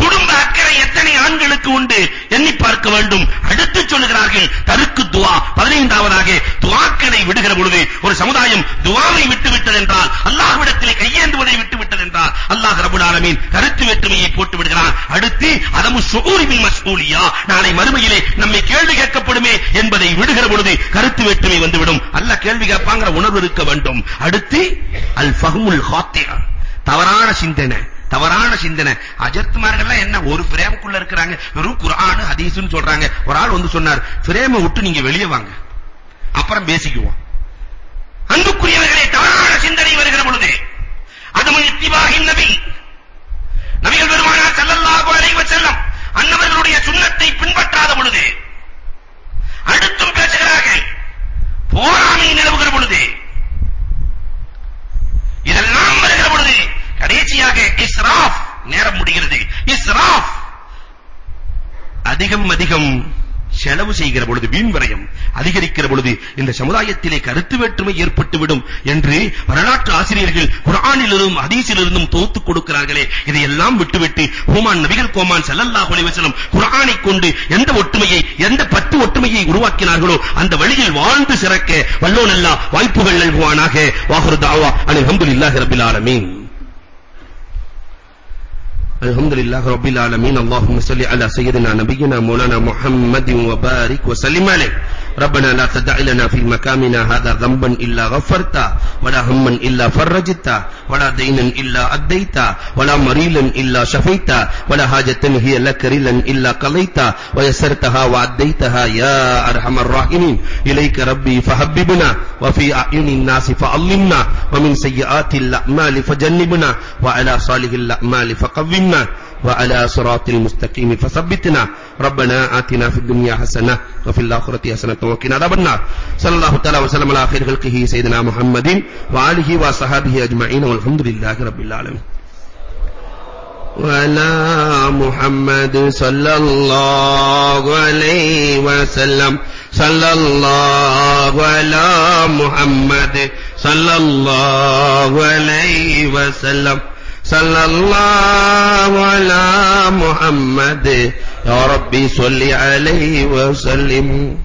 குடும்ப அக்கறை எத்தனை ஆண்களுக்கு உண்டு? எண்ணி பார்க்க வேண்டும். அடுத்து சொல்லுகிறார்கள் தருக்கு துவா. பதினைந்தாவதாக துவாக்களை விடுகிற பொழுது ஒரு சமுதாயம் துவாவை விட்டு விட்டது என்றால் அல்லாஹ்விடத்திலே கையேந்துவதை விட்டு விட்டது என்றால் அல்லாஹ் ரப்பல் ஆலமீன் கருத்து வேற்றுமையை போட்டு விடுகிறான். அடுத்து அதமு ஷுஊரி பில் மஸ்ஊலியா நாளை மறுமையிலே நம்மை கேள்வி கேட்கப்படுமே என்பதை விடுகிற பொழுது கருத்து வேற்றுமை வந்துவிடும். அல்லாஹ் கேள்வி கேட்பாங்கிற உணர்வு இருக்க வேண்டும். அடுத்து அல் ஃபஹ்முல் ஹாத்தியா தவறான சிந்தனை. தவறான சிந்தனை. அஜர்த்மார்கள்லாம் என்ன ஒரு பிரேமுக்குள்ள இருக்கிறாங்க. வெறும் குர்ஆன் ஹதீஸ்னு சொல்றாங்க. ஒரு ஆள் வந்து சொன்னார் பிரேமை விட்டு நீங்க வெளியே வாங்க. அப்புறம் பேசிக்குவோம். அன்புக்குரியவர்களே தவறான சிந்தனை வருகிற பொழுது அதுமன் இத்திபாகின் நபி. நபிகள் பெருமானார் ஸல்லல்லாஹு அலைஹி வஸல்லம் அன்னவர்களுடைய சுன்னத்தை பின்பற்றாத பொழுது அடுத்தும் பேசுகிறார்கள் போராமை நிலவுகிற பொழுது இதெல்லாம் வருகிற பொழுது கடைசியாக இஸ்ராஃப் நேரம் முடிகிறது இஸ்ராஃப் அதிகம் அதிகம் செலவு செய்கிற பொழுது வீண் விரயம் அதிகரிக்கிற பொழுது இந்த சமுதாயத்திலே கருத்து வேற்றுமை ஏற்பட்டுவிடும் என்று வரலாற்று ஆசிரியர்கள் குர்ஆனிலிருந்தும் ஹதீஸிலிருந்தும் தொகுத்து கொடுக்கிறார்களே. இதையெல்லாம் விட்டுவிட்டு ஹுமான் நபிகள் கோமான் ஸல்லல்லாஹு அலைஹி வஸல்லம் குர்ஆனை கொண்டு எந்த ஒற்றுமையை எந்த பத்து ஒற்றுமையை உருவாக்கினார்களோ அந்த வழியில் வாழ்ந்து சிறக்க வல்லோன் அல்லாஹ் வாய்ப்புகள் நல்குவானாக. வாஹுர் தாவா அல்ஹம்துலில்லாஹி ரப்பில் ஆலமீன். الحمد لله رب العالمين اللهم صل على سيدنا نبينا مولانا محمد وبارك وسلم عليه ربنا لا تدع لنا في مكامنا هذا ذنبا إلا غفرته ولا هما إلا فرجته ولا دينا إلا أديته ولا مريلا إلا شفيته ولا حاجة هي لك رلا إلا قضيته ويسرتها وعديتها يا أرحم الراحمين إليك ربي فحببنا وفي أعين الناس فعلمنا ومن سيئات الأعمال فجنبنا وعلى صالح الأعمال فقومنا وعلى صراط المستقيم. فثبتنا ربنا آتنا في الدنيا حسنة وفي الآخرة حسنة وقنا عذاب النار. صلى الله تعالى وسلم على خير خلقه سيدنا محمد وآله وصحبه أجمعين والحمد لله رب العالمين. وعلى محمد صلى الله عليه وسلم. صلى الله على محمد صلى الله عليه وسلم. صلى الله على محمد. يا ربي صل عليه وسلم.